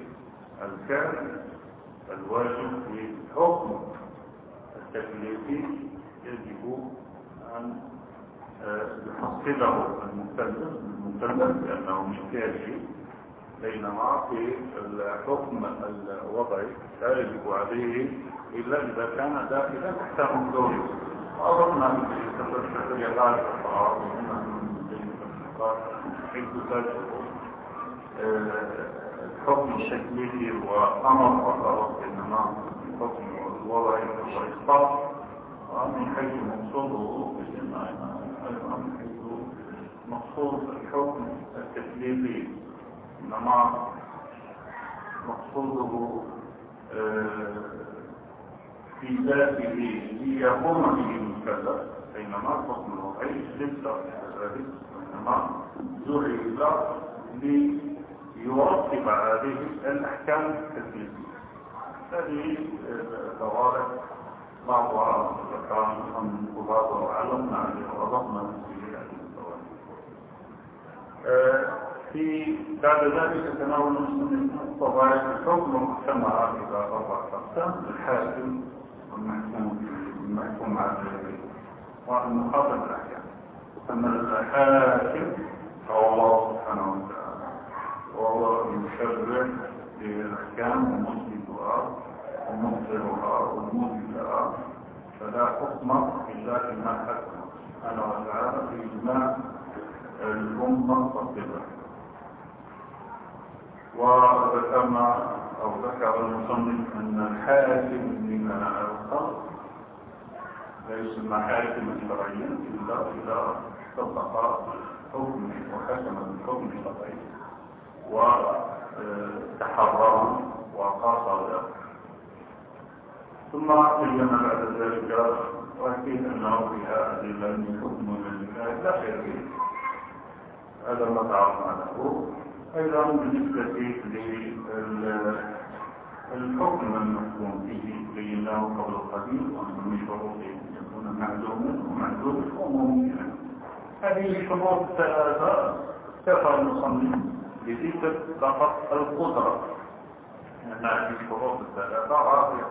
الفعل الواجب في الحكم التكليفي يجب أن يحصله المكلف المكلف من فعله بينما في الحكم الوضعي لا يجب عليه إلا إذا كان داخلا تحت مقدوره وأظن أن تفسير غالب الطعام حيث تجب الحكم الشكلي وأمر فقط إنما الحكم الوضعي والإسقاط ومن حيث مقصوده أيضا من حيث مقصود الحكم التكليفي إنما مقصوده في ذاته ليقوم به المكلف بينما الحكم الوضعي ليس وإنما جعل ليرتب هذه الأحكام التكليفية هذه ثوابت بعضها ذكران من بعضها وعلمنا عليه ووضعنا في هذه الثوابت في بعد ذلك تناول المسلمين طبائع الحكم المجتمع إلى أربعة أقسام الحاكم والمحكوم المحكوم عليه والمخاطب الأحكام. أما الحاكم هو الله سبحانه وتعالى وهو المشرع للأحكام ومسجدها ومصدرها وموجدها فلا حكم إلا بما حكم. سبحانه وتعالى في إجماع الأمة والقبلة وذكرنا أو ذكر المصنف أن الحاكم من الخلق لا يسمى حاكما شرعيا إلا إذا طبق حكم وحكم بالحكم الشرعي وتحرر وقاصد ثم بين بعد ذلك وأكيد أنه فيها أدلة من حكم لله لا خير فيه هذا ما تعرفنا له أيضا بالنسبة للحكم المحكوم فيه بيناه قبل القديم وأنه من شروطه يكون معلوما ومعلوما وممكنا هذه الشروط الثلاثة كفى المصنف بذكر فقط القدرة. هذه الشروط الثلاثة.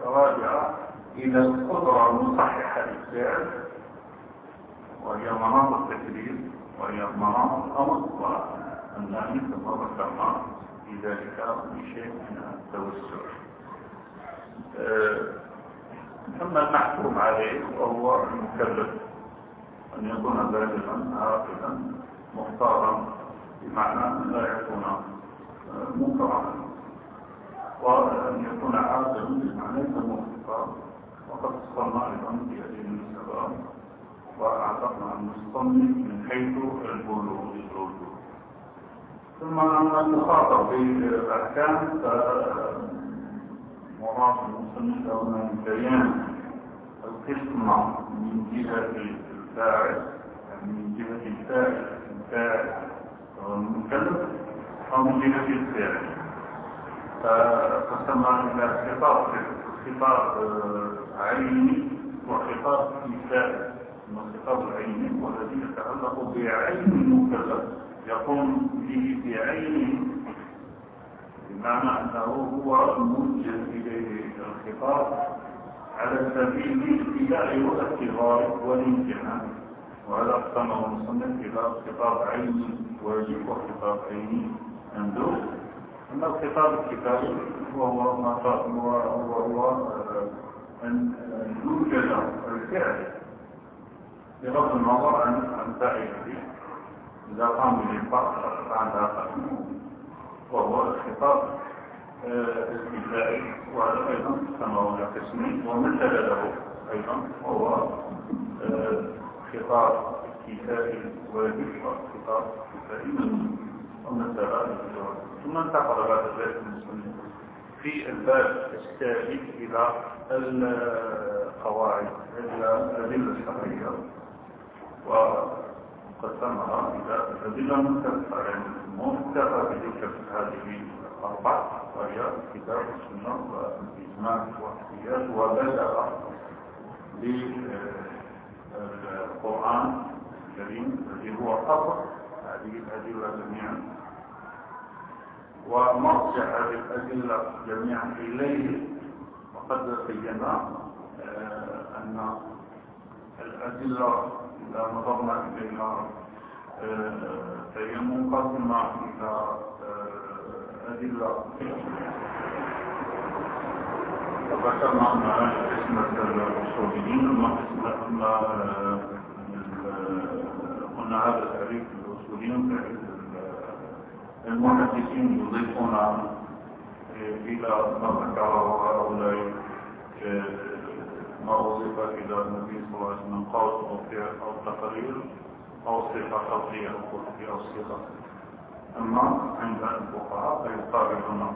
راجعة إلى القدرة المصححة للفعل وهي مناط التكليف وهي مناط الأمر النهي كما ذكرنا في ذلك بشيء من التوسع. أما المحكوم عليه وهو المكلف. أن يكون بالغا عاقلا مختارا بمعنى أن لا يكون منكرا. وأن يكون عاقلا بمعنى يكون مختار وقد صلنا أيضا في هذه السبب وأعتقنا نصنف من حيث البلوغ ثم المخاطب بالأحكام مراد المصنف هنا بيان القسمة من جهة الفاعل يعني من جهة الفاعل الفاعل المكلف أو من جهة الفاعل. فقسمنا إلى خطاب خطاب عيني وخطاب كفاية الخطاب العيني والذي يتعلق بعين المكلف يقوم به بعينه بمعنى أنه هو موجه إليه الخطاب. على سبيل الابتداء والاعتبار والامتحان وهذا اقسمه المصنف إلى خطاب عيني واجب وخطاب عيني. مندوب أما الخطاب الكتابي وهو ما هو هو أن يوجد الفعل. بغض النظر عن عن فاعله إذا قام بالإنفاق فعندها قانون وهو الخطاب. الكفائي وهذا أيضا كما هو قسمين ومثل له أيضا وهو خطاب كفائي واجب وخطاب كفائي ومثل ثم انتقل بعد ذلك المسلمين في الباب التالي إلى القواعد إلى الأدلة الشرعية. وقسمها إلى الأدلة المتفقة يعني متفقة بتلك هذه الأربع وهي كتاب السنة والإجماع والاحتياج وبدأ بالقرآن الكريم الذي هو أصل هذه الأدلة جميعا. ومرجع هذه الأدلة جميعا إليه. وقد بينا آه، أن الأدلة إذا نظرنا إليها آه، فهي منقسمة إلى آه، ذكرنا أن قسمة الأصوليين أما قسمة قلنا هذا تعريف الأصوليين تعريف المحدثين يضيفون إلى ما ذكره هؤلاء ما أضيف إلى النبي صلى الله عليه وسلم قول أو أو تقرير أو صفة خلقية أو صفة أما عند الفقهاء فيقابلون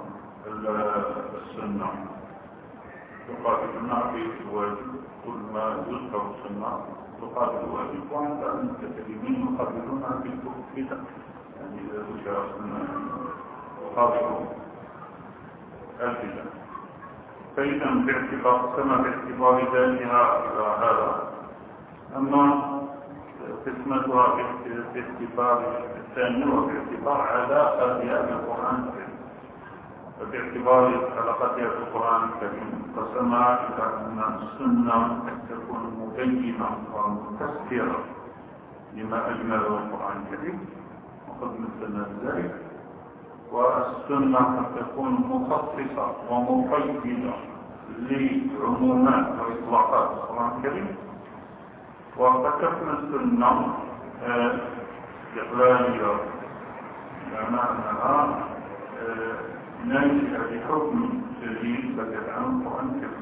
السنة. يقابلون في الواجب كل ما يذكر السنة تقابل الواجب. وعند المتكلمين يقابلون في الفقه يعني إذا ذكر خاطئ الفجر فإذا باعتبار كما باعتبار إلى هذا. أما قسمتها باعتبار الثاني وباعتبار علاقتها بالقرآن الكريم. وباعتبار علاقتها بالقرآن الكريم. قسمها إلى أن السنة تكون مبينة ومفسرة لما أجمله القرآن الكريم. قد مثلنا ذلك. والسنة قد تكون مخصصة ومقيدة لعمومات وإطلاقات القرآن الكريم. وقد تكون السنة استقلالية بمعنى أنها ناشئة بحكم جديد بدل عن الكريم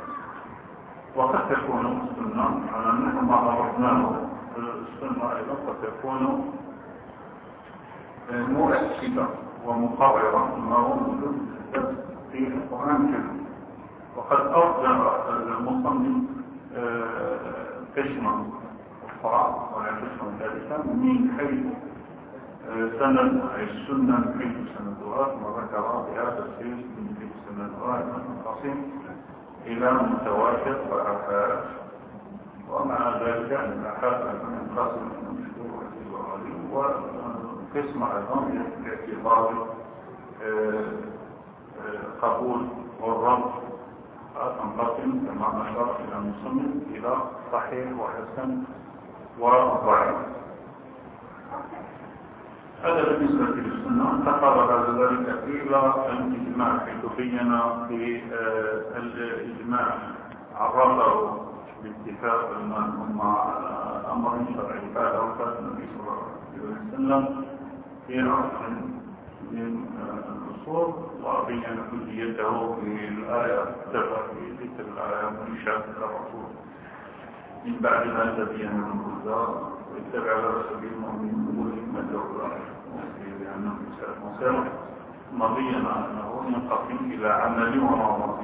وقد تكون السنة على نحو ما عرفناه السنة أيضا قد تكون مؤكدة ومقررة ما هو موجود في القرآن الكريم وقد أرجع المصنف قسمة ولا قسمة ثالثة من حيث سند أي السنة من حيث سندها وذكر بهذا السيس من حيث سندها منقسم إلى متواتر وآحاد ومع ذلك الآحاد منقسم من مشهور وغريب قسم أيضا باعتبار آه، آه، قبول والرب تنقسم كما نشر إلى المصمم إلى صحيح وحسن وضعيف هذا بالنسبة للسنة. بعد ذلك إلى الإجماع حيث بين في آه، الإجماع عرفه باتفاق من هم أمر شرعي بعد وفاة النبي صلى الله عليه وسلم في عصر من الأصول وبين كليته في الآية اكتفى في ذكر الآية منشأة الرسول. من بعد ما تبين من الهدى واتبع على سبيل المؤمنين وهمته الله لأنه مسلم مضينا أنه ينقسم إلى عمل ونظر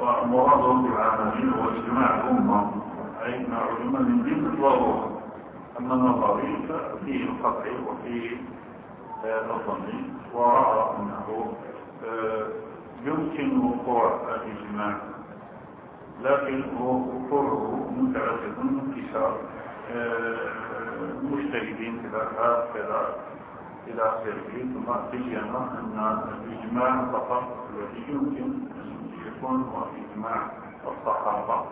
ومراده بالعمل هو إجماع الأمة أي ما علم من دين الضرورة أما النظري ففيه القطع وفيه الظني ورأى أنه آه، يمكن وقوع الإجماع. لكن وقوعه متعدد انتشار آه، مجتهدين إلى هكذا إلى آخره ثم بينا أن الإجماع فقط الذي يمكن أن يكون هو إجماع الصحابة.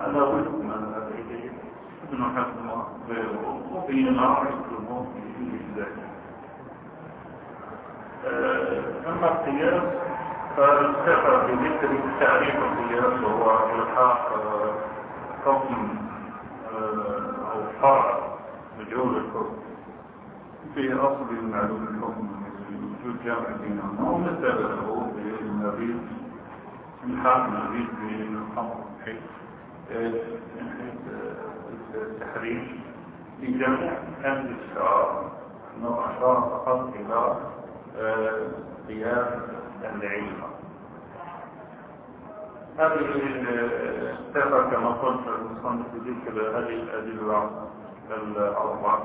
هذا وجه من هذه ابن حزم غيره وبين في ذلك أما القياس فالسفر بذكر تعريف القياس وهو إلحاق حكم أو فرع مجهول الحكم في أصل المعلوم الحكم وجود جامع بينهما ومثل له إلحاق نريد بالأمر من حيث التحريم في جميع هذه الشعار أنه أشار فقط إلى قيام العلم هذه الصفة كما قلت المصنف ذكر هذه الأدلة الأربع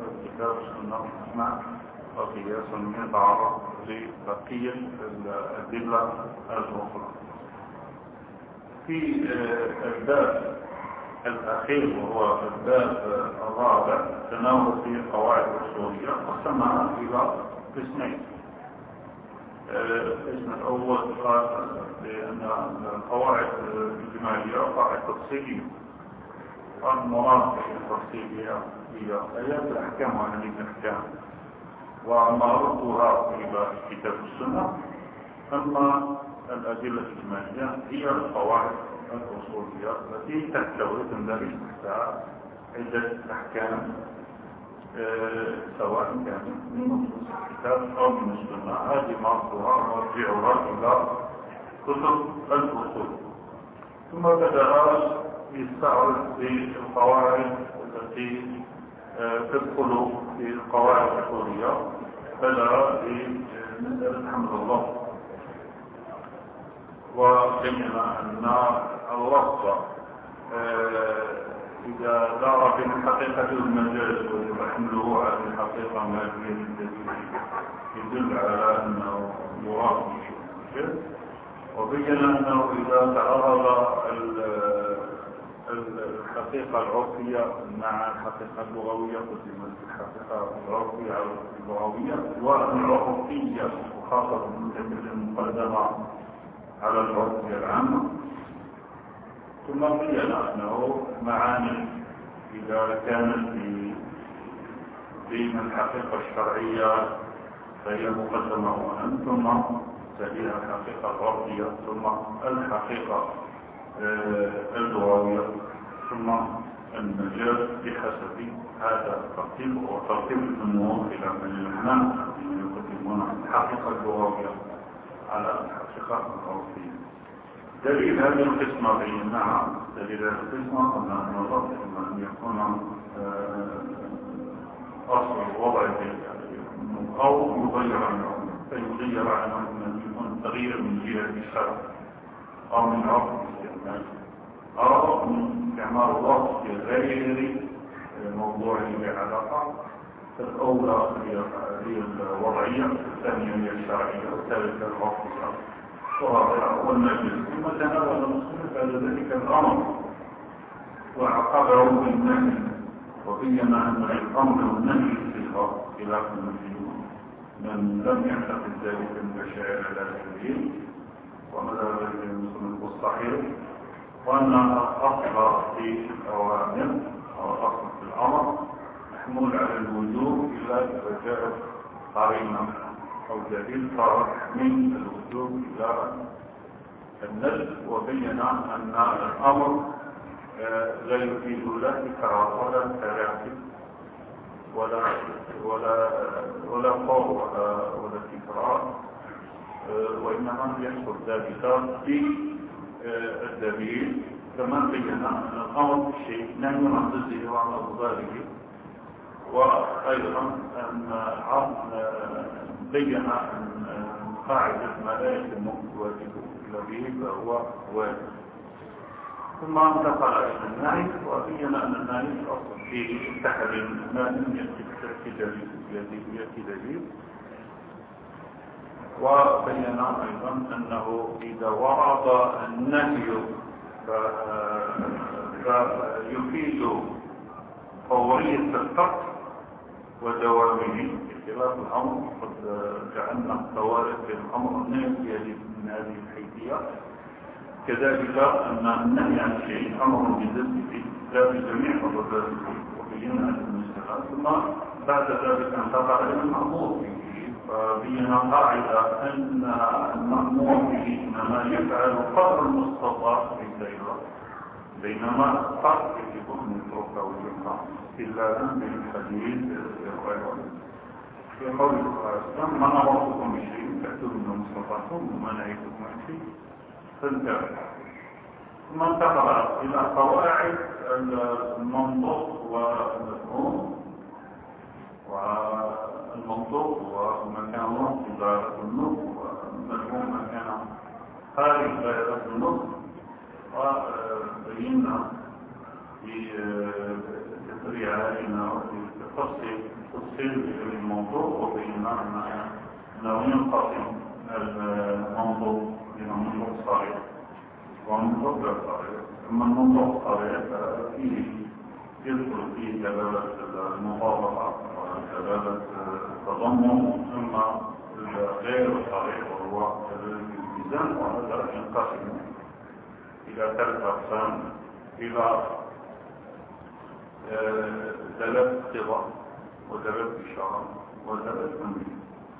الكتاب السنة والإجماع وقياس يتعرض لبقية الأدلة الأخرى. في الباب الأخير وهو الباب الرابع تناول فيه قواعد أصولية قسمها إلى قسمين. القسم الأول قال بأن القواعد الإجمالية قواعد تفصيلية. والمراد التفصيلية هي آيات الأحكام وهذه الأحكام وما ردها إلى كتاب السنة. أما الأدلة الإجمالية هي القواعد الأصولية التي تحتوي تندرج تحتها عدة أحكام. سواء كان من نصوص الكتاب أو من السنة. هذه مرضها مرجعها إلى كتب الأصول. ثم بدأ يستعرض في القواعد التي تدخل في القواعد الأصولية. بدأ بمسألة حمد الله وبينما أن الوصف إذا دار بين حقيقة المجاز وحمله على الحقيقة ما يدل على أنه مراد وبين أنه إذا تعرض الحقيقة العرفية مع الحقيقة اللغوية قدمت الحقيقة العرفية على اللغوية والعرفية وخاصة المتكلم مقدمة على العرفية العامة. ثم بين أنه معاني إذا كانت بين الحقيقة الشرعية فهي مقدمة أولا ثم تليها الحقيقة الغربية ثم الحقيقة اللغوية ثم المجال بحسب هذا الترتيب وترتيب الأمور إلى من يقدمون الحقيقة اللغوية على الحقيقة الغربية دليل هذه القسمة بينها دليل هذه القسمة قلنا أن الرب إما أن يكون أصل الوضع أو يغير عنه فيغير عنه من يكون تغيير من جهة الشرع. أو من عرف الاستعمال أو من استعمال الوصف في غير موضوعه بعلاقة الأولى هي الوضعية الثانية هي الشرعية والثالثة العرف الشرعي. والرابعة والنجس ثم أن الأمر والنهي فيها خلاف المسلمين من لم يعتقد ذلك من مشاعر على سبيل ومذهب المسلم الصحيح وأن الأصل في الأوامر أو الأصل في الأمر محمول على الوجوب إلا إذا جاءت أو دليل صار من الوجوب إلى النجم وبين أن الأمر لا يفيد لا إكراه ولا تراخي ولا ولا ولا خوف ولا ولا تكرار وإنما يحصل ذلك في الدليل. كما بين أن الأمر بالشيء نهي عن ضده وعن أضداده وأيضا أن بين قاعدة ما لا يتم واجب إلا به فهو واجب. ثم انتقل إلى النهي وبين أن النهي أصل فيه التحريم ما لم دليل يأتي دليل. وبين أيضا أنه إذا ورد النهي فيفيد فورية الترك ودوامه. بخلاف الأمر قد جعلنا الطوارئ في الأمر النهي من هذه الحيثية. كذلك أن النهي عن شيء أمر بذاته لا بجميع مضاداته وبينا المسألة ثم بعد ذلك انتقل إلى المأمور به فبين قاعدة أن المأمور به إنما يفعل قدر المستطاع في إلا بينما الفرق يكون أو الجمعة إلا أن بالحديث في قول الله ما أمرتكم بشيء فأتوا منه مستطعتم وما نهيتكم فيه فانتهى. ثم انتقل إلى قواعد المنطق والمفهوم والمنطق ومكان نص دائرة النص والمفهوم مكان خارج دائرة النص وبينا في تفريعاتنا وفي تفصيل تفصيل الموضوع وبينا أنه ينقسم المنطق إلى منطق صحيح ومنطق غير صحيح أما المنطق الصحيح فيه يدخل فيه دلالة المطابقة ودلالة التضمن ثم غير صحيح وهو دلالة الالتزام وهذا ينقسم إلى ثلاث أقسام إلى دلالة قضاء. ودلالة إشارة ودلالة تنبيه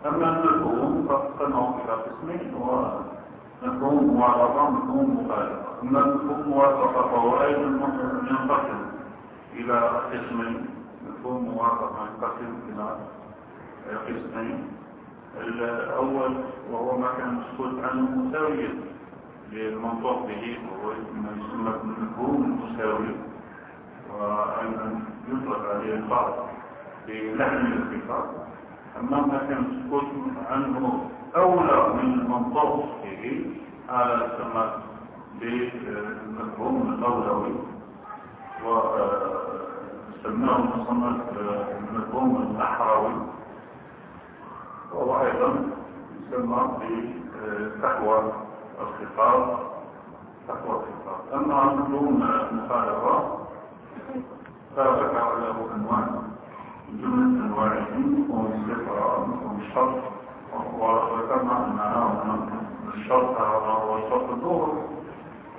أما المفهوم فقسمه إلى قسمين ومفهوم موافقة مفهوم مخالفة أما المفهوم موافقة فهو أيضا ينقسم إلى قسمين مفهوم موافقة ينقسم إلى قسمين الأول وهو ما كان مسكوت عنه مساويا للمنطوق به وهو ما يسمى المفهوم المساوي وأيضا يطلق عليه البعض. بلحن الخطاب أما ما كان مسكوت عنه أولى من به هذا يسمى بالمفهوم الأولوي. وسماه مصنف المفهوم الأحروي. وهو أيضا يسمى بتقوى الخطاب تقوى الخطاب. أما مفهوم المخالفة فذكر له أنواع جملة أنواعه والصفة والشرط وذكرنا أن الشرط هذا هو الشرط الظهر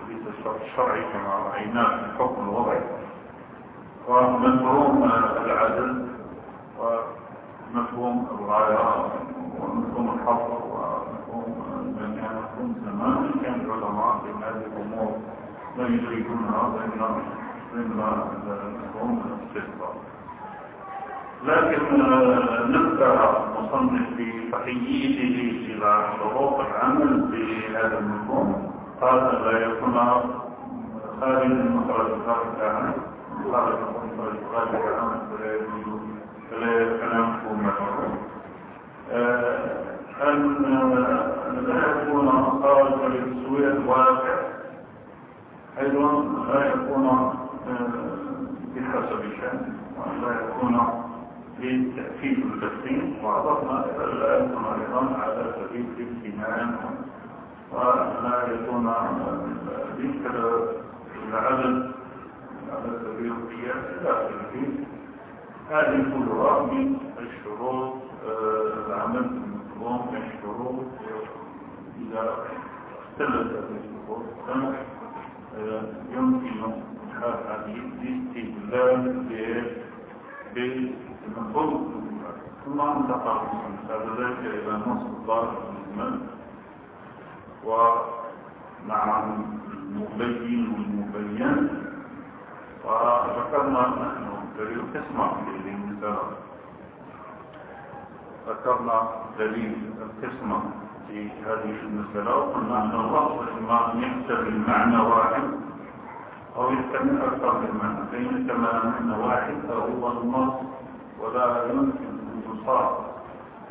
وليس الشرط الشرعي كما رأيناه في الحكم الوضعي ومفهوم العدل ومفهوم الغاية ومفهوم الحظر ومفهوم جميع مفهوم زمان كان العلماء في هذه الأمور لا يدركونها بين بين مفهوم الاستثبار لكن نبدأ مصنف في تحييده إلى شروط العمل بهذا المفهوم. قال لا يكون خارج المخرج خارج العمل. خارج المخرج خارج العمل فلا يكون مفهوم أن لا يكون خارج لتسوية الواقع أيضا لا يكون بحسب شأن وأن لا يكون لتأكيد التسليم وأضفنا يكون أيضا على سبيل الامتنان ولا يكون ذكر العدد على سبيل القياس إلى آخره هذه كلها من الشروط العمل المطلوب من الشروط إذا اختلت هذه الشروط يمكن هذه الاستدلال ثم انتقل هذا ذلك إلى نص الظاهر المجمل ومع المبين والمبين وذكرنا نحن دليل تسمع في المثال ذكرنا دليل القسمة في هذه المسألة وقلنا أن اللفظ إما يحتمل المعنى واحد أو يحتمل أكثر من معنى فإن يحتمل معنى واحد فهو النص ولا يمكن أن يصار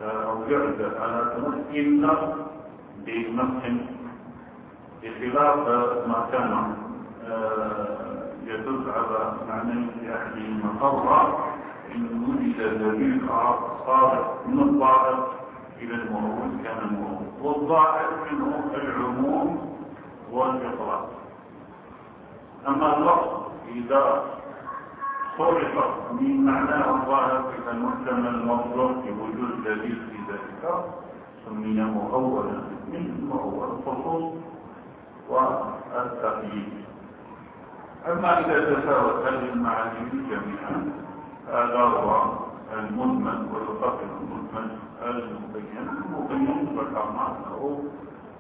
أو يعدل على نص إلا بنص بخلاف ما كان يدل على معنى في أحدهما أو إن وجد دليل صادق من الظاهر إلى المرور كان المرور والظاهر منه العموم والإطلاق. أما اللفظ إذا صرف من معناه الظاهر إلى المحتمل المطلوب في وجود دليل في ذلك؟ سمي مؤولا من وهو الخصوص والتقييد. أما إذا تساوت هذه المعاني جميعا هذا هو المدمن ويقابل المدمن المبين. المبين أنه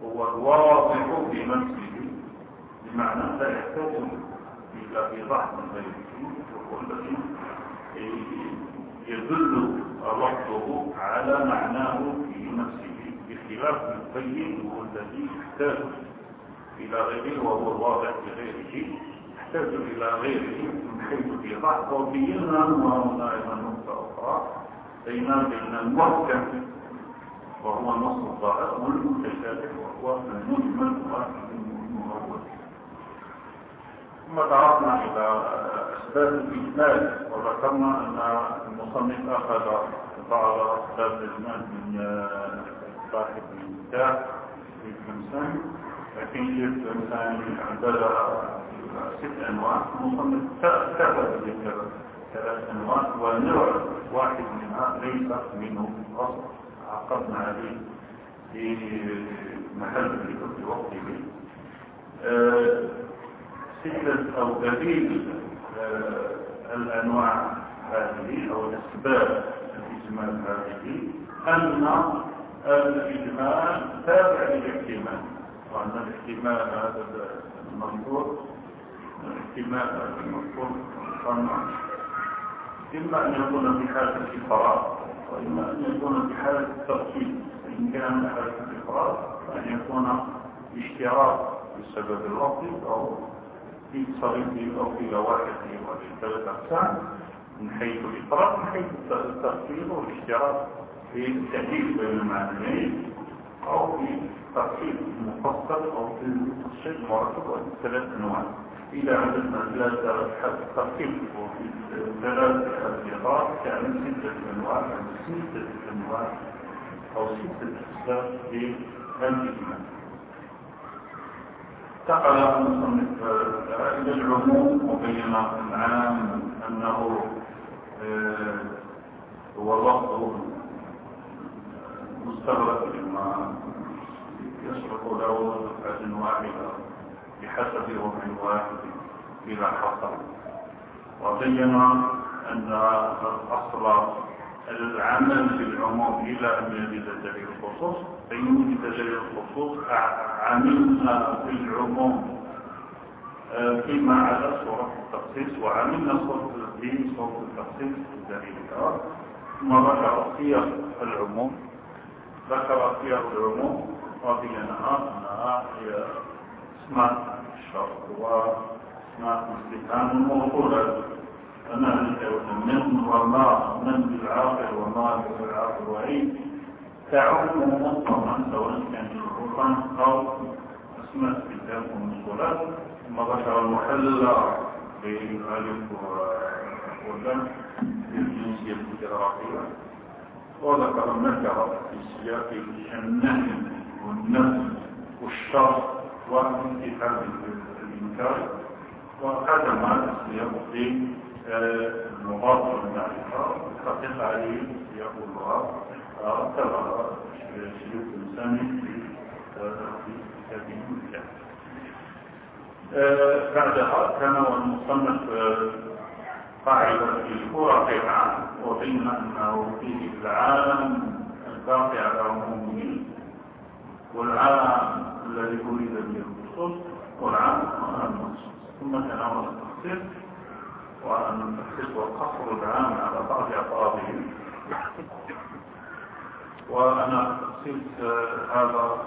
هو الواضح بنفسه بمعنى لا يحتاج إلى إيضاح من غيره. وهو الذي يدل لفظه على معناه في نفسه بخلاف البين هو الذي يحتاج إلى غيره وهو الواضح بغيره يحتاج إلى غيره من حيث الإيضاح وبينا وهنا أيضا نقطة أخرى بين بين المركب وهو النص الظاهر والمتشابه وهو المجمل والمؤول ثم تعرضنا إلى أسباب الإجمال وذكرنا أن المصنف أخذ بعض أسباب الإجمال من صاحب الكتاب في الإنسان لكن في الإنسان عندنا ست أنواع. المصنف كتب ذكر ثلاث أنواع ونوع واحد منها ليس منه أصل. عقدنا عليه في محل في وقته. ستة أو دليل الأنواع هذه أو الأسباب الإجمال هذه أن الإجمال تابع للاحتمال. وأن الاحتمال هذا المذكور الاحتمال هذا المذكور إما أن يكون في حالة الإفراد وإما أن يكون في حالة التركيب إن كان حالة الإفراد فأن يكون اشتراك بسبب الوقت أو في صريفه أو في لوائحه وفي ثلاث أقسام من حيث الإفراد من حيث التركيب والاشتراك في التأكيد بين المعنيين أو في تركيب مفصل أو في تفصيل مرتب ثلاث أنواع. إذا عددنا ثلاثة تركيب وفي ثلاث حقيقات كان ستة أنواع أو ستة أنواع أو ستة أسباب للإجمال انتقل المصنف إلى العموم وبين العام أنه هو لفظ مستغرق لما يصرف له دفعة واحدة بحسب ومن واحد إلى حصر. وبين أن الأصل العمل بالعموم إلى أن يجد دليل الخصوص فإن وجد دليل الخصوص عملنا بالعموم فيما على صورة التخصيص وعملنا صورة في صورة التخصيص الدليل ثم ذكر صيغ العموم ذكر صيغ العموم وبينها أنها هي اسماء الشرط واسماء الاستفهام الموصولة فنالك من وما من بالعاقل وما بالعاقل وعيد تعم مطلقا سواء كان شروطا أو اسماء استفهام وموصولات ثم ذكر المحلل بالالف واللام للجنسية الجغرافية وذكر النكرة في سياق النهي والنفي والشر وانتفاع الإنكار. وختم السياق في المضاد والمعرفة وتحقق عليه سياق اللغة تبع سلوك الإنسان في كتابه الكتاب بعدها كان المصنف قاعدة الكرة وبين أنه فيه العالم الباقي على عمومه والعالم الذي أريد به الخصوص والعالم المخصوص ثم تناول التخصيص وأن التخصيص والقصر العام على بعض أفراده وأنا تخصيص هذا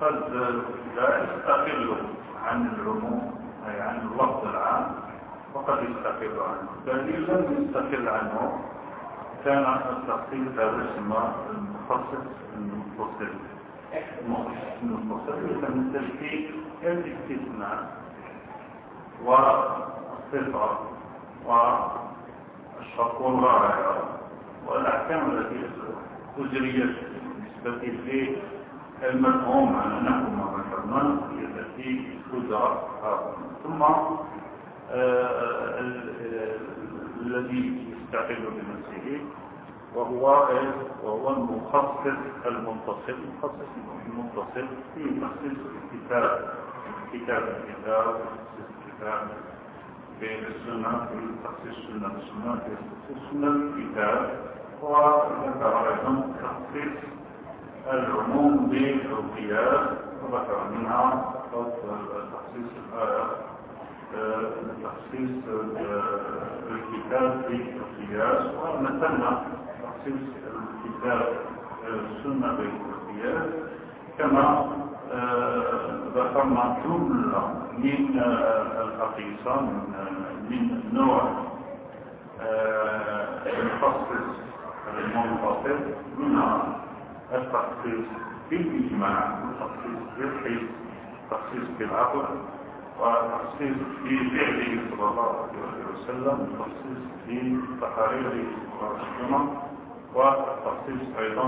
قد لا يستقل عن العموم أي عن اللفظ العام وقد يستقل عنه. بل لم يستقل عنه. كان التخصيص اسمه المخصص المتصل. المتصل من تشكيل الاستثناء والصفة والشرط والغاية والأحكام التي أجريت بالنسبة للمفهوم على نحو ما ذكرنا هي التي تدرك ثم الذي يستقل بنفسه وهو وهو المخصص المتصل المخصص المتصل في تخصيص الكتاب. كتاب الكتاب الكتاب. بين السنة في تخصيص سنة السنة في تخصيص سنة الكتاب وذكر أيضا تخصيص العموم بالقياس وذكر منها تخصيص الآية تخصيص الكتاب في القياس ومثلنا تخصيص الكتاب السنة بالقياس القياس كما آه، ذكرنا جملة من آه، الأقيسة من نوع المخصص المنفصل منها التخصيص بالإجماع والتخصيص بالحس التخصيص بالعقل والتخصيص بفعله صلى الله عليه وسلم التخصيص بتقاريره صلى الله والتخصيص أيضا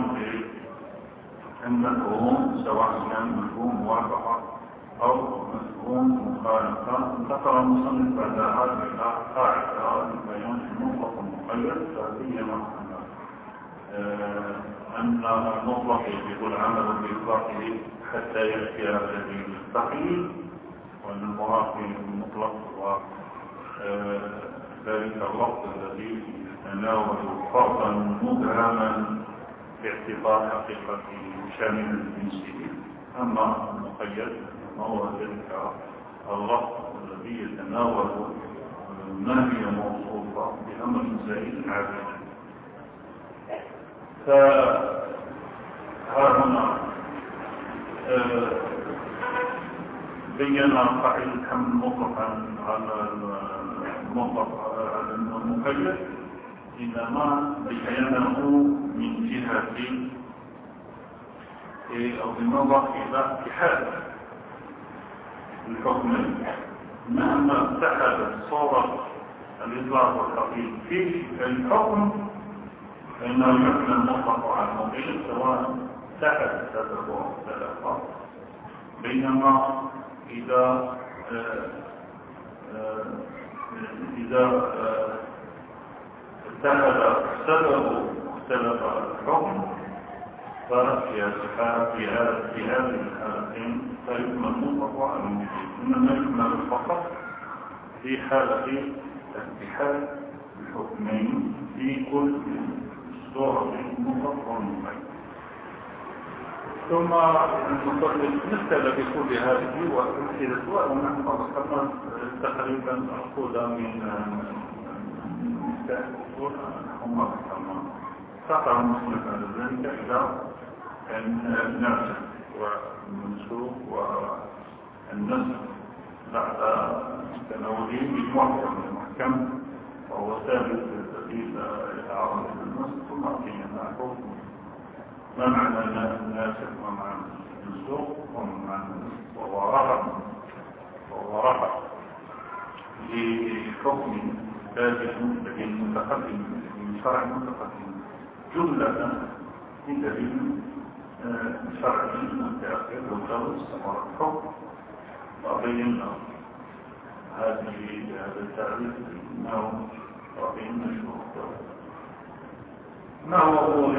بالمفهوم سواء كان مفهوم موافقة أو مفهوم مخالفة. ذكر المصنف بعد هذه القاعدة لبيان المطلق المقيد فبين أن المطلق يجب العمل بإطلاقه حتى يأتي الدليل الثقيل وأن المراد المطلق هو ذلك الوقت الذي يتناول فرضا مبهما باعتبار حقيقة شامل الجنسية أما المقيد هو ذلك اللفظ الذي يتناول ما هي موصوفة بأمر زائد عابد فها هنا آه، بين قاعدة الحمل مطلقا على المطلق على المقيد إنما بيانه من جهة أو بالنظر إلى اتحاد الحكم مهما اتحدت صورة الإطلاق والتقييد في الحكم فإنه يحمل المطلق على المقيد سواء تحت هذا هو ثلاثة بينما إذا آه، آه، إذا آه، اتخذ سبب مختلف الحكم في هذا في هذه الحالتين فيكمل على المقيد إنما يكمل فقط في حالة اتحاد الحكمين في كل صورة مطلق ثم المصنف مثل بكل هذه وأمثلة ونحن ذكرنا تقريبا أخذ من هم ذكرنا ساق المصنف على ذلك إلى الناسخ والمنسوخ والنسخ بعد تناوله بمحكم المحكم وهو ثابت في العرض النسخ ثم أتينا حكم ما معنى الناسخ ومعنى السوق ومعنى وورقة وورقة لحكم ثابت متقدم من شرع متقدم. جملة من دليل شرعي لو استمر الحكم وبينا هذه هذا التعريف انه رأي مشروع ما هو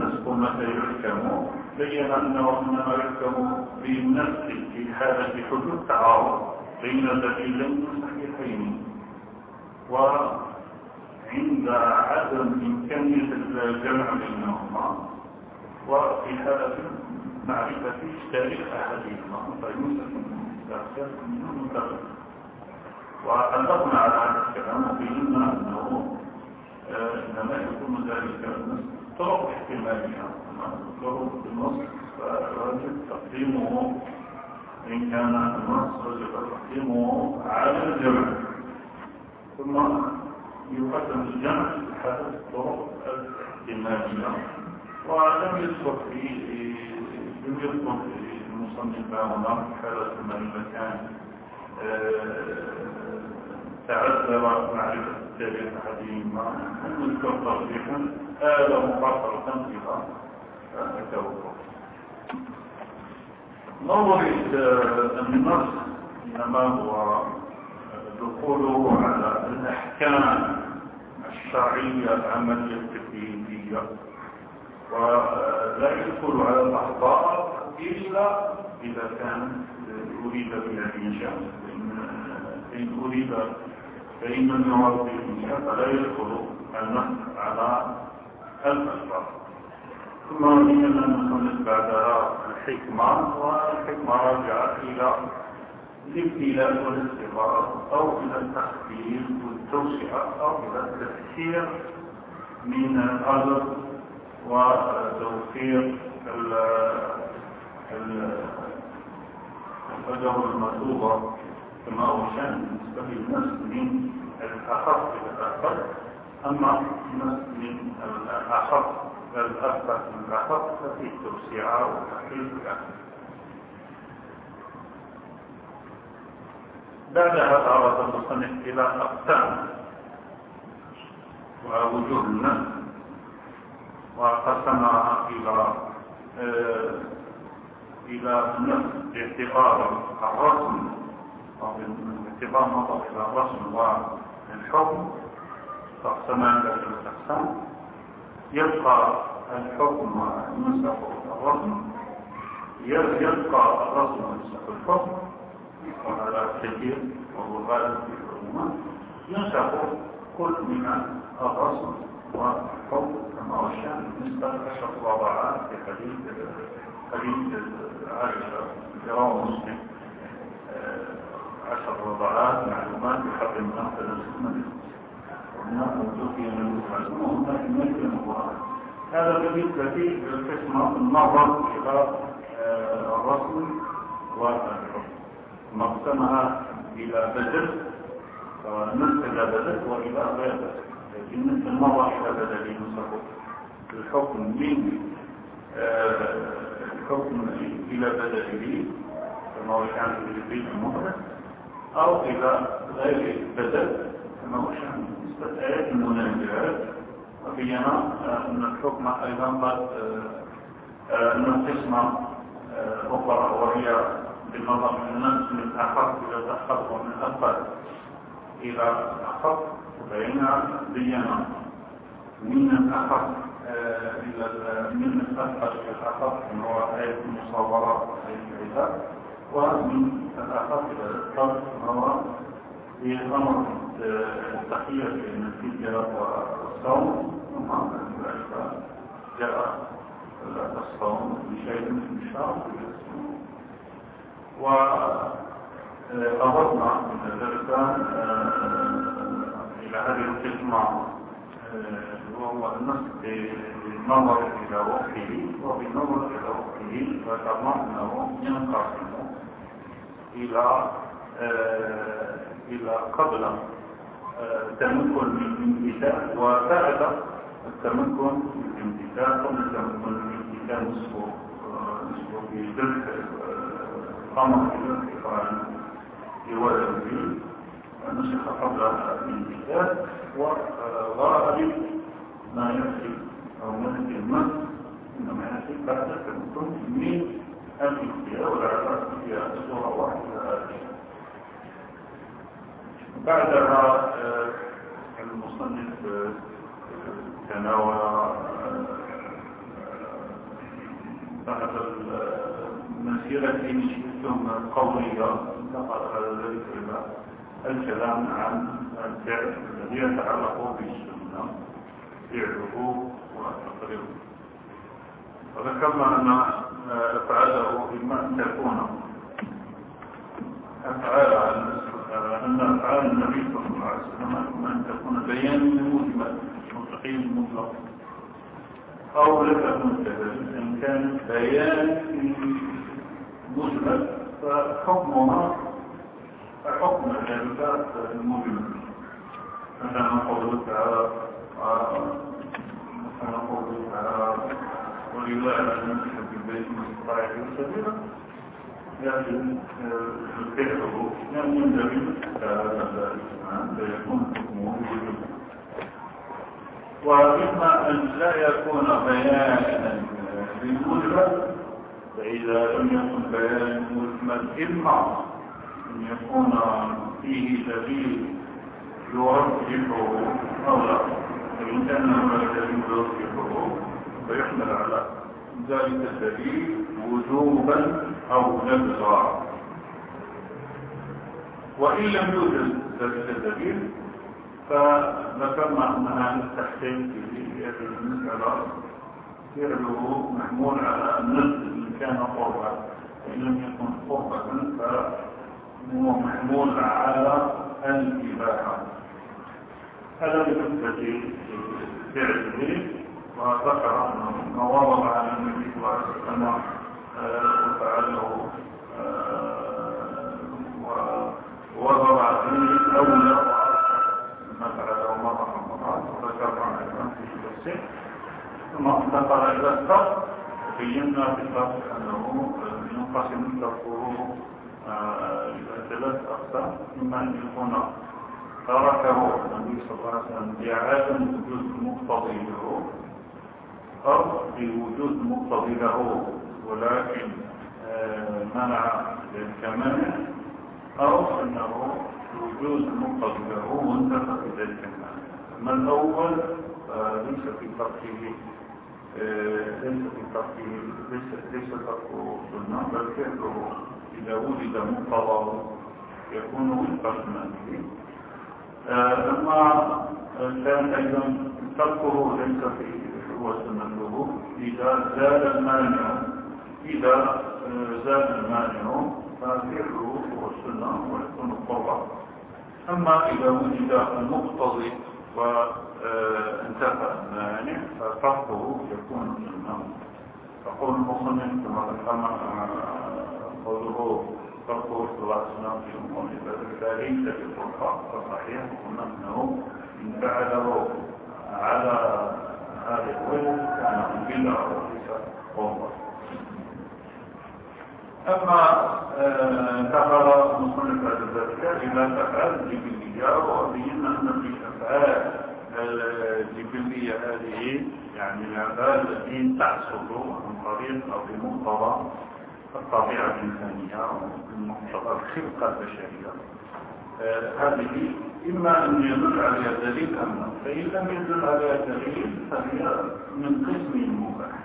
نسب متى يحكم بين أنه إنما يحكم بالنسب في حالة حدود تعارض بين دليلين صحيحين وعند عدم إمكانية الجمع بينهما وفي حالة معرفة تاريخ أحدهما فيوسف من وعلقنا على هذا الكلام وبينا أنه إنما يكون ذلك طرق احتمالية. طرق النص فواجب تقديمه إن كان النص واجب تقديمه على الجمع. ثم يقدم الجمع حالة الطرق الاحتمالية. ولم يذكر في لم يذكر في المصنف في حالة ما إذا كان تعذر معرفة التاريخ أحدهما نذكر تصريحا آل مقاطرة إلى التوقف نظرة النص إنما هو دخوله على الأحكام الشرعية العملية التكليفية ولا يدخل على الأخطاء إلا إذا كان أريد بها الإنشاء إن أريد فإن النواب الإنشاء فلا يدخل على الأشخاص ثم إننا نصنف بعدها الحكمة والحكمة راجعة إلى الابتلاء والاستغراق أو إلى التخفيف والتوسعة أو إلى التفسير من الأجر وتوفير الفجر المطلوبة. كما هو شأن بالنسبة للناس من الأخف الأخف أما الناس من الأخف الأخف الأخف ففي توسيعة وتحقيق الأخف. بعدها أراد المصنف إلى أقسام. ووجوه النفس وقسمها إلى آه، إلى باعتبار الرسم أو باعتبار نظر إلى الرسم والحكم فاقسمان ذلك الأقسام. يبقى الحكم ونسخ الرسم يبقى الرسم ونسخ الحكم وهذا كثير وهو غالب في العمومات ينسخ كل من الرسم. والحكم كما هو الشأن بالنسبة لعشر وضعات في حديث حديث عائشة رواه مسلم عشر وضعات معلومات بحق المنفذ السنة وهناك موجود في وهناك مثل المبارك هذا بالنسبة للقسم النظر إلى الرسم والحكم مقسمها إلى بدل نصف إلى بدل وإلى غير بدل لكن نصف المرة إلى بدل ينصف الحكم من الحكم إلى بدله كما هو شأن البيت المفرد أو إلى غير بدل كما هو شأن نسبة آيات المنازلات وبينا أن الحكم أيضا قد أن قسمة أخرى وهي بالنظر من الناس من أخف إلى أخف ومن أخف إلى أخف وبينا بينا من الأخف إلى من الأخف إلى الأخف هو آية المصابرة آية العباد ومن الأخف إلى الأخف هو في الأمر التحية بين الفدية والصوم ذلك جاء الصوم بشيء من شهر وأردنا من ذلك إلى هذه القسمة وهو النص بالنظر إلى وقته وبالنظر إلى وقته ذكرنا أنه ينقسم إلى إلى قبل التمكن من الامتثال وبعد التمكن من الامتثال قبل التمكن من الامتثال نصفه نصفه في ذلك قام بالانتقال لولده ونسخ قبل الانتهاء وغالب ما يأتي أو يأتي المس إنما يأتي بعد التمكن من الانتهاء والعلاقات في صورة واحدة بعدها المصنف تناول بعد مسيرة ثم قولية انتقل على ذلك إلى الكلام عن الفعل الذي يتعلق بالسنة فعله وتقريره وذكرنا أن أفعاله إما أن تكون أفعال أن أفعال النبي صلى الله عليه وسلم إما أن تكون بيان مجمل مستقيم مطلق. أو لك منتهى إن كان بيان مجمل فحكمها حكم ذلك المجمل مثلا قوله تعالى مثلا قوله تعالى ولله على المسلم في البيت من استطاع سبيلا يعني فعله لم يندرج فيكون حكمه مجمل وإما أن لا يكون بيانا للمجمل فإذا لم يكن بيان مجمل إما أن يكون فيه دليل يرجحه أو لا. فإن كان دليل يرجحه فيحمل على ذلك الدليل وجوبا أو نبغا وإن لم يوجد ذلك الدليل فذكرنا أنها نستحسن في هذه المسألة. فعله محمول على النص إن كان قربا. وإن لم يكن فهو محمول على الإباحة. هذا بالنسبة لفعله وذكر أنه ما وضع على النبي صلى الله عليه وسلم وفعله ووضع عليه أولى ما فعله مرة رمضان. وذكرنا أيضا في التفسير ثم انتقل إلى الصف وبينا في الصف أنه ينقسم إلى ثلاث أقسام إما أن يكون تركه النبي صلى الله عليه وسلم بعدم وجود مقتضي له أو بوجود مقتضي له ولكن منع الكمال أو أنه وجود مقتضي له وانتهى إلى الكمال أما الأول ليس في تركه ليس في تركه ليس تركه سنة بل فعله إذا وجد مقتضى يكون وفق سنته أما كان أيضا تركه ليس في هو سنته. إذا زاد المانع إذا زاد المانع ففعله هو السنة ويكون القربة أما إذا وجد المقتضي وانتفى المانع فتركه يكون سنة. فقول المصنف كما ذكرنا قوله صلى الله وسلم في بالقربة فصحيح أنه إن فعله على هذه الوجه كان بدعة وليس قربة أما انتقل مصنف بعد ذلك إلى الأفعال الجبلية وبين أن في الأفعال الجبلية هذه يعني الأفعال التي تحصل عن طريق أو بمقتضى الطبيعة الإنسانية أو بمقتضى الخلقة البشرية. هذه إما أن يدل عليها دليل أم لا. فإن لم يدل عليها دليل فهي من قسم المباح.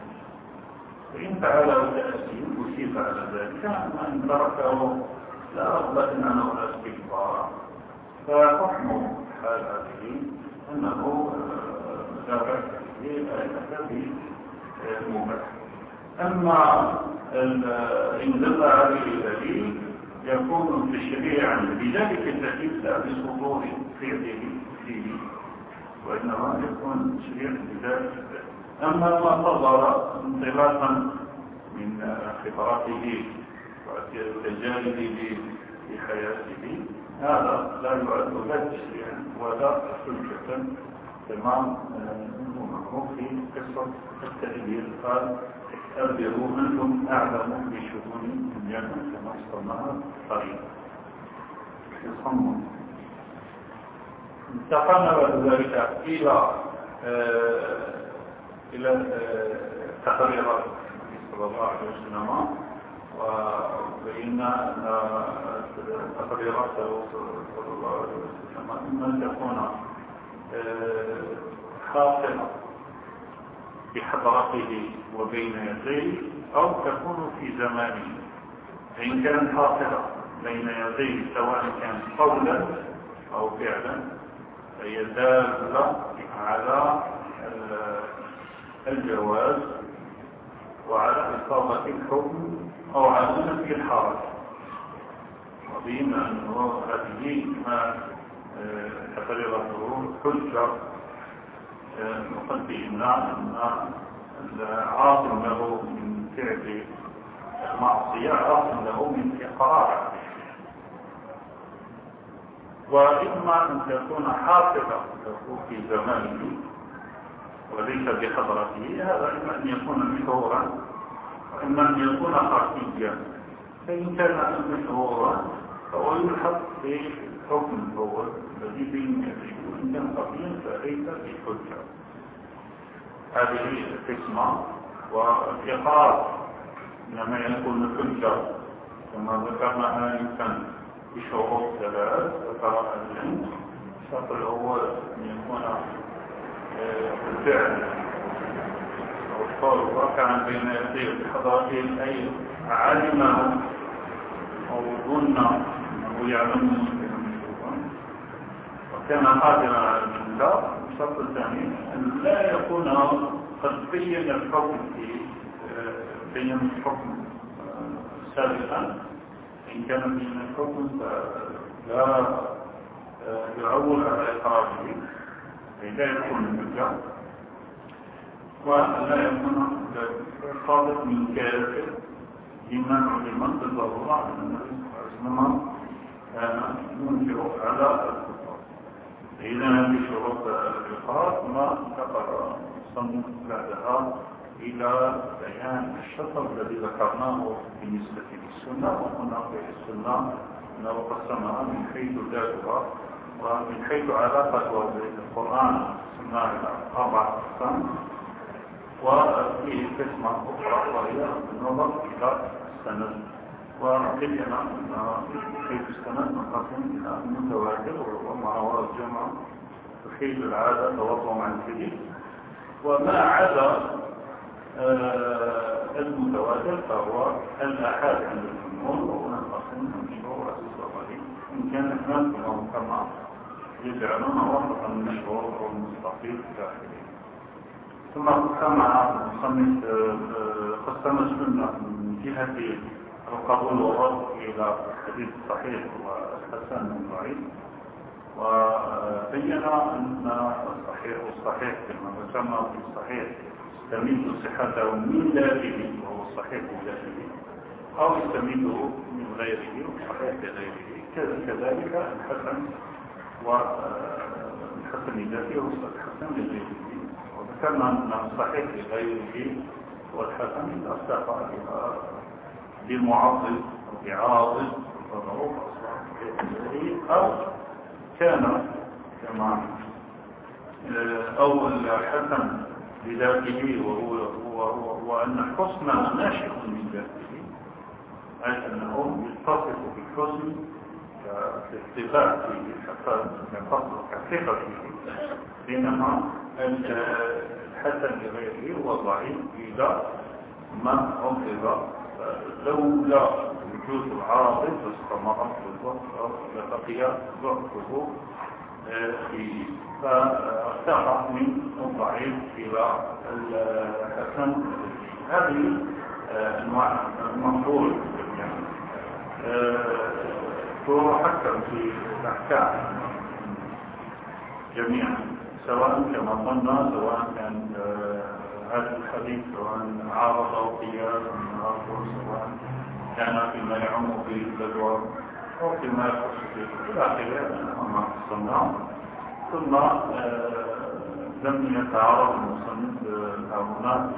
فإن فعل تأثير أصيب على ذلك إن تركه لا رغبة أنه لا استكبار فحكم حال هذه أنه لا بأس به مباح أما دل عليه دليل يكون تشريعا بذلك الدليل لا بصدور فعله فيه وإنما يكون تشريعا بذلك أما ما صدر انطلاقا من خبراته وتجاربه في حياته هذا لا يعد لا تشريعا ولا حجة كما معروف في قصة التأثير قال أخبروا أنتم أعلم بشؤون دنياكم كما استمع قريبا يصمم انتقلنا بعد ذلك إلى إلى تقريرات صلى الله عليه وسلم. وبينا أن تقريراته صلى الله عليه وسلم. إما أن تكون خاصة بحضرته وبين يديه أو تكون في زمانه. فإن كانت حاصلة بين يديه سواء كان قولا أو فعلا فهي دالة على الجواز وعلى إصابة الحكم أو على نفي الحرج. وبما أنه هذه ما تقريره حجة نقدمنا أن العاصم له من فعل المعصية عاصم له من إقرار. وإما أن تكون حافظة له في زمانه وليس بحضرته هذا إما أن يكون مشهورا وإما أن يكون خفيا فإن كان مشهورا فهو يلحق بالحكم هو الذي بين يديه. خفيا فليس بحجة هذه القسمة والإقرار إنما يكون حجة كما ذكرنا آنفا بشروط ثلاث ذكر العلم الشرط الأول أن يكون الفعل أو القول واقعا بين يديه بحضرته أي علمه أو ظن أنه يعلمه وكان قادرا على الإنكار الشرط الثاني أن لا يكون قد بين الحكم في بين الحكم سابقا. إن كان بين الحكم فلا يعول على إقراره. لا يكون الحجة ولا يكون صادق من كافر. لمن لمن بالضرورة أن النبي صلى الله عليه وسلم كان ينكر على إذا هذه شروط الإقرار ما انتقل صنف بعدها إلى بيان الشطر الذي ذكرناه بالنسبة للسنة وقلنا في السنة أنه قسمها من حيث ذاتها ومن حيث علاقتها بالقرآن قسمناها إلى أربعة أقسام وفيه قسمة أخرى وهي النظر إلى السند. حيث السند منقسم إلى المتواتر ومع وراء الجمع تحيل العادة توضع عن الكبير وما عدا المتواتر فهو الأحاد عند الجمهور وهنا الأصل المشهور الصغري إن كان هناك كما يجعلون وسطا المشهور والمستقيم الداخلي. ثم قسم المصنف قسم السنة من جهة القبول والرد إلى الحديث الصحيح والحسن والضعيف. وبين أن الصحيح والصحيح كما ذكرنا في الصحيح يستمد صحته من ذاته وهو الصحيح بذاته أو يستمد من غيره والصحيح بغيره. كذلك الحسن والحسن ذاته والحسن لغيره وذكرنا أن الصحيح لغيره والحسن ارتقى إلى بمعضل وبعاضل فضعوف أو كان كما أو الحسن بذاته وهو هو هو وأن الحسن ناشئ من ذاته أي أنه يتصف بالحسن كاتفاق فيه كثقة فيه بينما الحسن لغيره هو ضعيف إذا ما عقب لولا وجود العارض فاستمرت بالضبط لبقي ضعفه فيه فارتقى من الضعيف إلى الحسن هذه المفروض تحكم في الأحكام. جميعا سواء كما قلنا سواء كان هذا الحديث سواء عارض أو قياس أو سواء كان فيما يعم به الأدوار أو فيما يخص به إلى آخره ما قصناه ثم لم يتعرض المصنف هنا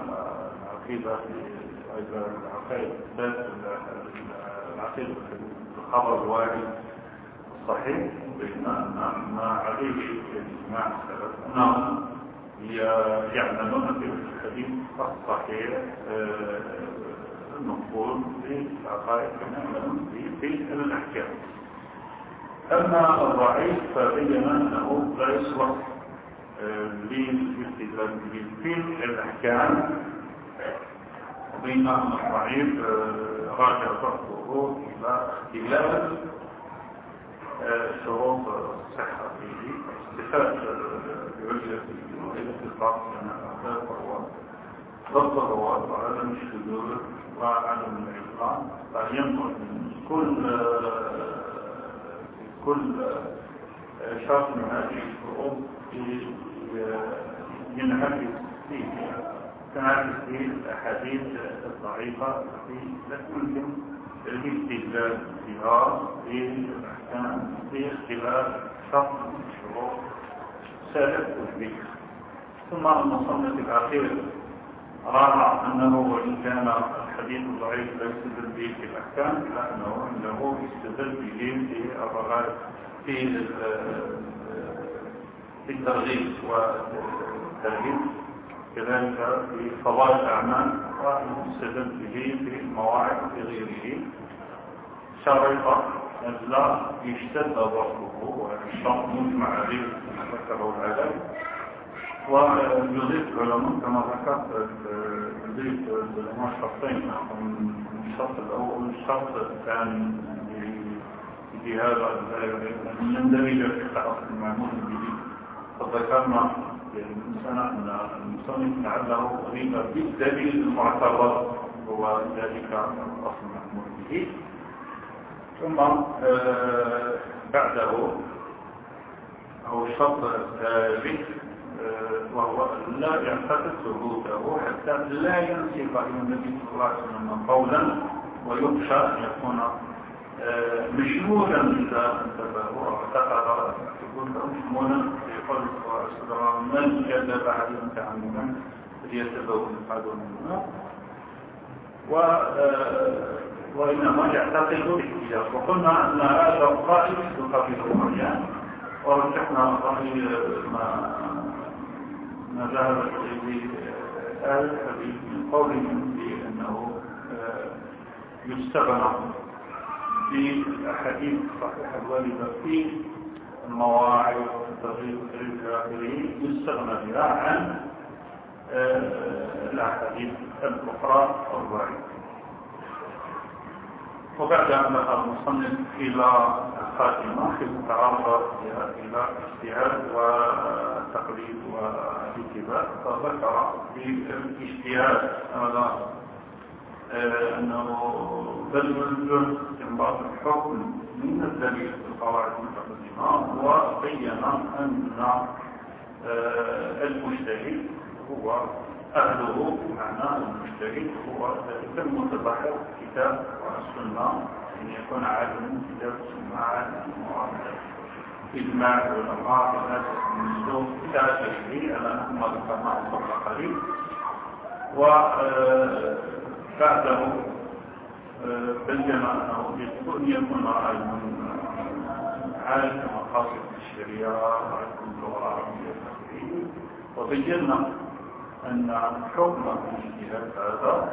العقيدة في العقائد. ذات العقيدة الخبر الواحد الصحيح بين ما عليه إجماع السلف. انهم يعملون في الحديث الصحيح المقبول في العقائد كما يعملون في الأحكام. أما الضعيف فبين أنه لا يصلح للاستدلال به في الأحكام. وبين أن الضعيف راجع ضغطه إلى اختلاف شروط الصحة فيه ضبط الرواد وعدم الشذوذ وعدم العقلان فينظر من كل كل شرط من هذه الشروط ينعكس فيه. تنعكس فيه الأحاديث الضعيفة التي لا يمكن الاستدلال بها في الأحكام في اختلاف شرط من الشروط سالف والذكر ثم المصنف الأخير راى أنه وإن كان الحديث الضعيف لا يستدل به في الأحكام لأنه عنده يستدل به في الرغائب في في الترغيب والترهيب كذلك في فضائل الأعمال ويستدل به في المواعظ في غيره. شرط لا يشتد ضغطه والشرط مجمع عليه ذكره العلم. ويضيف العلماء كما ذكرت يضيف العلماء شرطين الشرط الأول الشرط الثاني في هذا أن يندرج في التعاطي المعمول به قد ذكرنا للمسألة أن المصنف لعله أريد بالدليل المعتبر هو ذلك الأصل المعمول به ثم بعده أو الشرط الثالث وهو لا يعتقد ثبوته حتى لا ينسب إلى النبي صلى الله عليه وسلم قولا ويخشى أن يكون آه، مشمولا إذا انتبهوا أو اعتقد ثبوته مشمولا في قول صلى الله عليه وسلم من كذب عليه متعمدا فليتبوأ مقعده منه. آه، وإنما يعتقد الاحتجاج وقلنا أن هذا القائل يقابل المرجان ورجحنا رأي ما ما ذهب إليه أهل الحديث من قولهم بأنه آه، يستغنى في الأحاديث الصحيحة الواردة في المواعظ والتغيير إلى آخره يستغنى بها عن آه، الأحاديث الأخرى الواردة وبعد أن دخل المصنف إلى الخاتمة في المتعرض إلى الاجتهاد والتقليد والاتباع فذكر في الاجتهاد هذا آه، أنه بذل استنباط الحكم من الدليل في القواعد المتقدمة وبين أن آه، المجتهد هو أهله معنى المجتهد هو ذلك المتبحر الكتاب والسنة أن يكون عالم الكتاب والسنة عالم إجماع العلماء الناس المسلوك إلى آخره أنا نحن ذكرناه قبل قليل وبعده بين أنه أن يكون عالما عالم مقاصد الشريعة وعلم اللغة العربية وبينا أن حكم هذا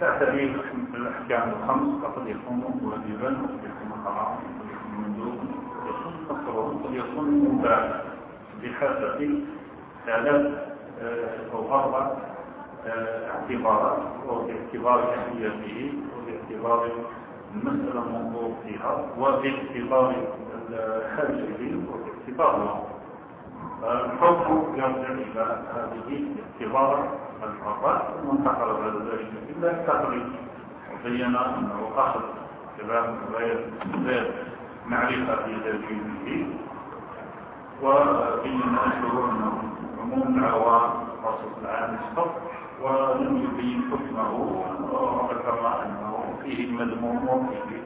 تعتبر الأحكام الخمس فقد يكون واجبا وقد يكون حرام وقد يكون مندوب وقد يكون مكروه وقد يكون مباح. بحسب ثلاث آه، أو أربع آه، اعتبارات وباعتبار أهميته وباعتبار المسألة المنظور فيها وباعتبار الخارجين وباعتبار الحكم يرجع إلى هذه اعتبار الحرات وانتقل بعد ذلك إلا التقليد وبين أنه أخذ كلام غير غير معرفة بدليله وبين أنه عموم العوام خاصة العام الصف ولم يبين حكمه. وذكر أنه فيه المذموم وفيه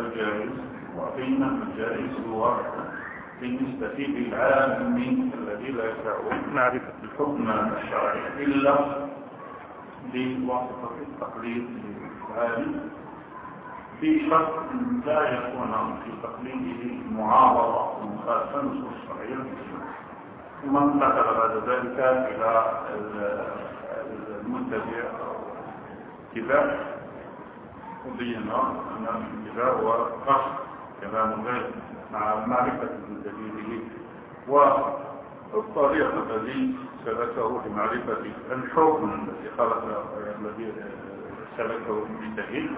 الجائز. وبين الجائز هو بالنسبة للعام الذي لا يسع معرفة الحكم الشرعي. إلا بواسطة التقليد للعالم في شرط لا يكون في تقليده معارضة ومخالفة نصوص الشرعية. ثم انتقل بعد ذلك إلى المتبع اتباع وبينا أن الاتباع هو قصد كلام غير. مع معرفة دليله والطريق الذي سلكه لمعرفة الحكم الذي خلق الذي سلكه المجتهد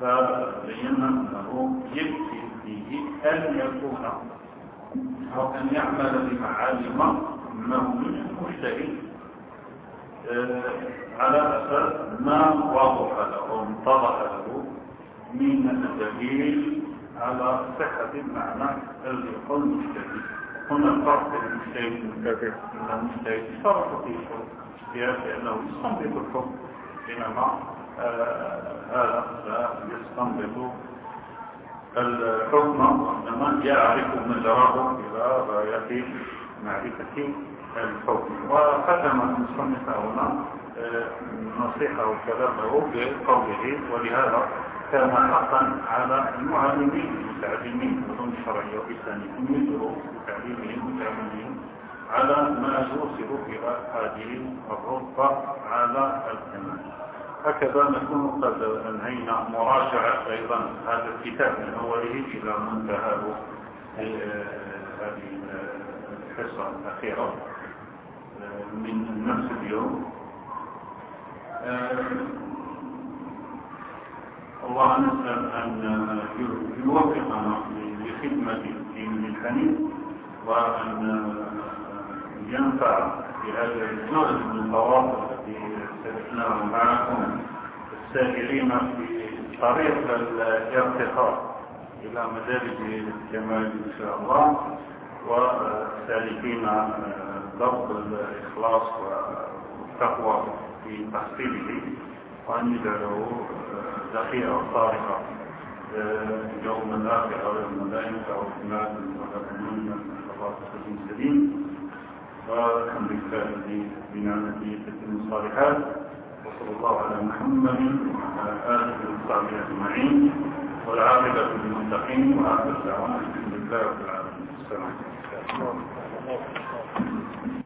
فبينا أنه يكفي فيه أن يكون أو أن يعمل بما علم أنه من المجتهد آه، على أساس ما وضح له وانتضح له من الدليل على صحة المعنى الذي يقول المجتهد هنا الفرق بين المجتهد ان المجتهد فرق في الحكم لأنه يستنبط الحكم. بينما آه، هذا لا يستنبط الحكم. وإنما يعرف مجراه إلى غاية معرفة الحكم. وختم المصنف هنا آه، نصيحة وكلام له بقوله ولهذا كان حقا على المعلمين المتعلمين علوم الشرعية والإسلامية بتعليمهم وتعليمهم على ما يوصل إلى هذه الرتبة على الكمال هكذا نكون قد أنهينا مراجعة أيضا هذا الكتاب من أوله إلى منتهى هذه الحصة الأخيرة من نفس اليوم. الله نسأل أن يوفقنا لخدمة الدين الحنيف وأن ينفع بهذا الجهد من التواصل الذي سلكناه معكم السائرين في طريق الارتقاء إلى مدارج الجمال إن شاء الله والسالكين ضبط الإخلاص والتقوى في تحصيله. وأن يجعله ذخيرة صارخة يوم الآخر أو يوم ينفع اعتماد ولا من الله السليم والحمد لله بنعمته تتم الصالحات. وصلى الله على محمد وعلى آله وصحبه أجمعين. والعاقبة للمتقين وآخر دعوانا الحمد لله رب العالمين. السلام عليكم.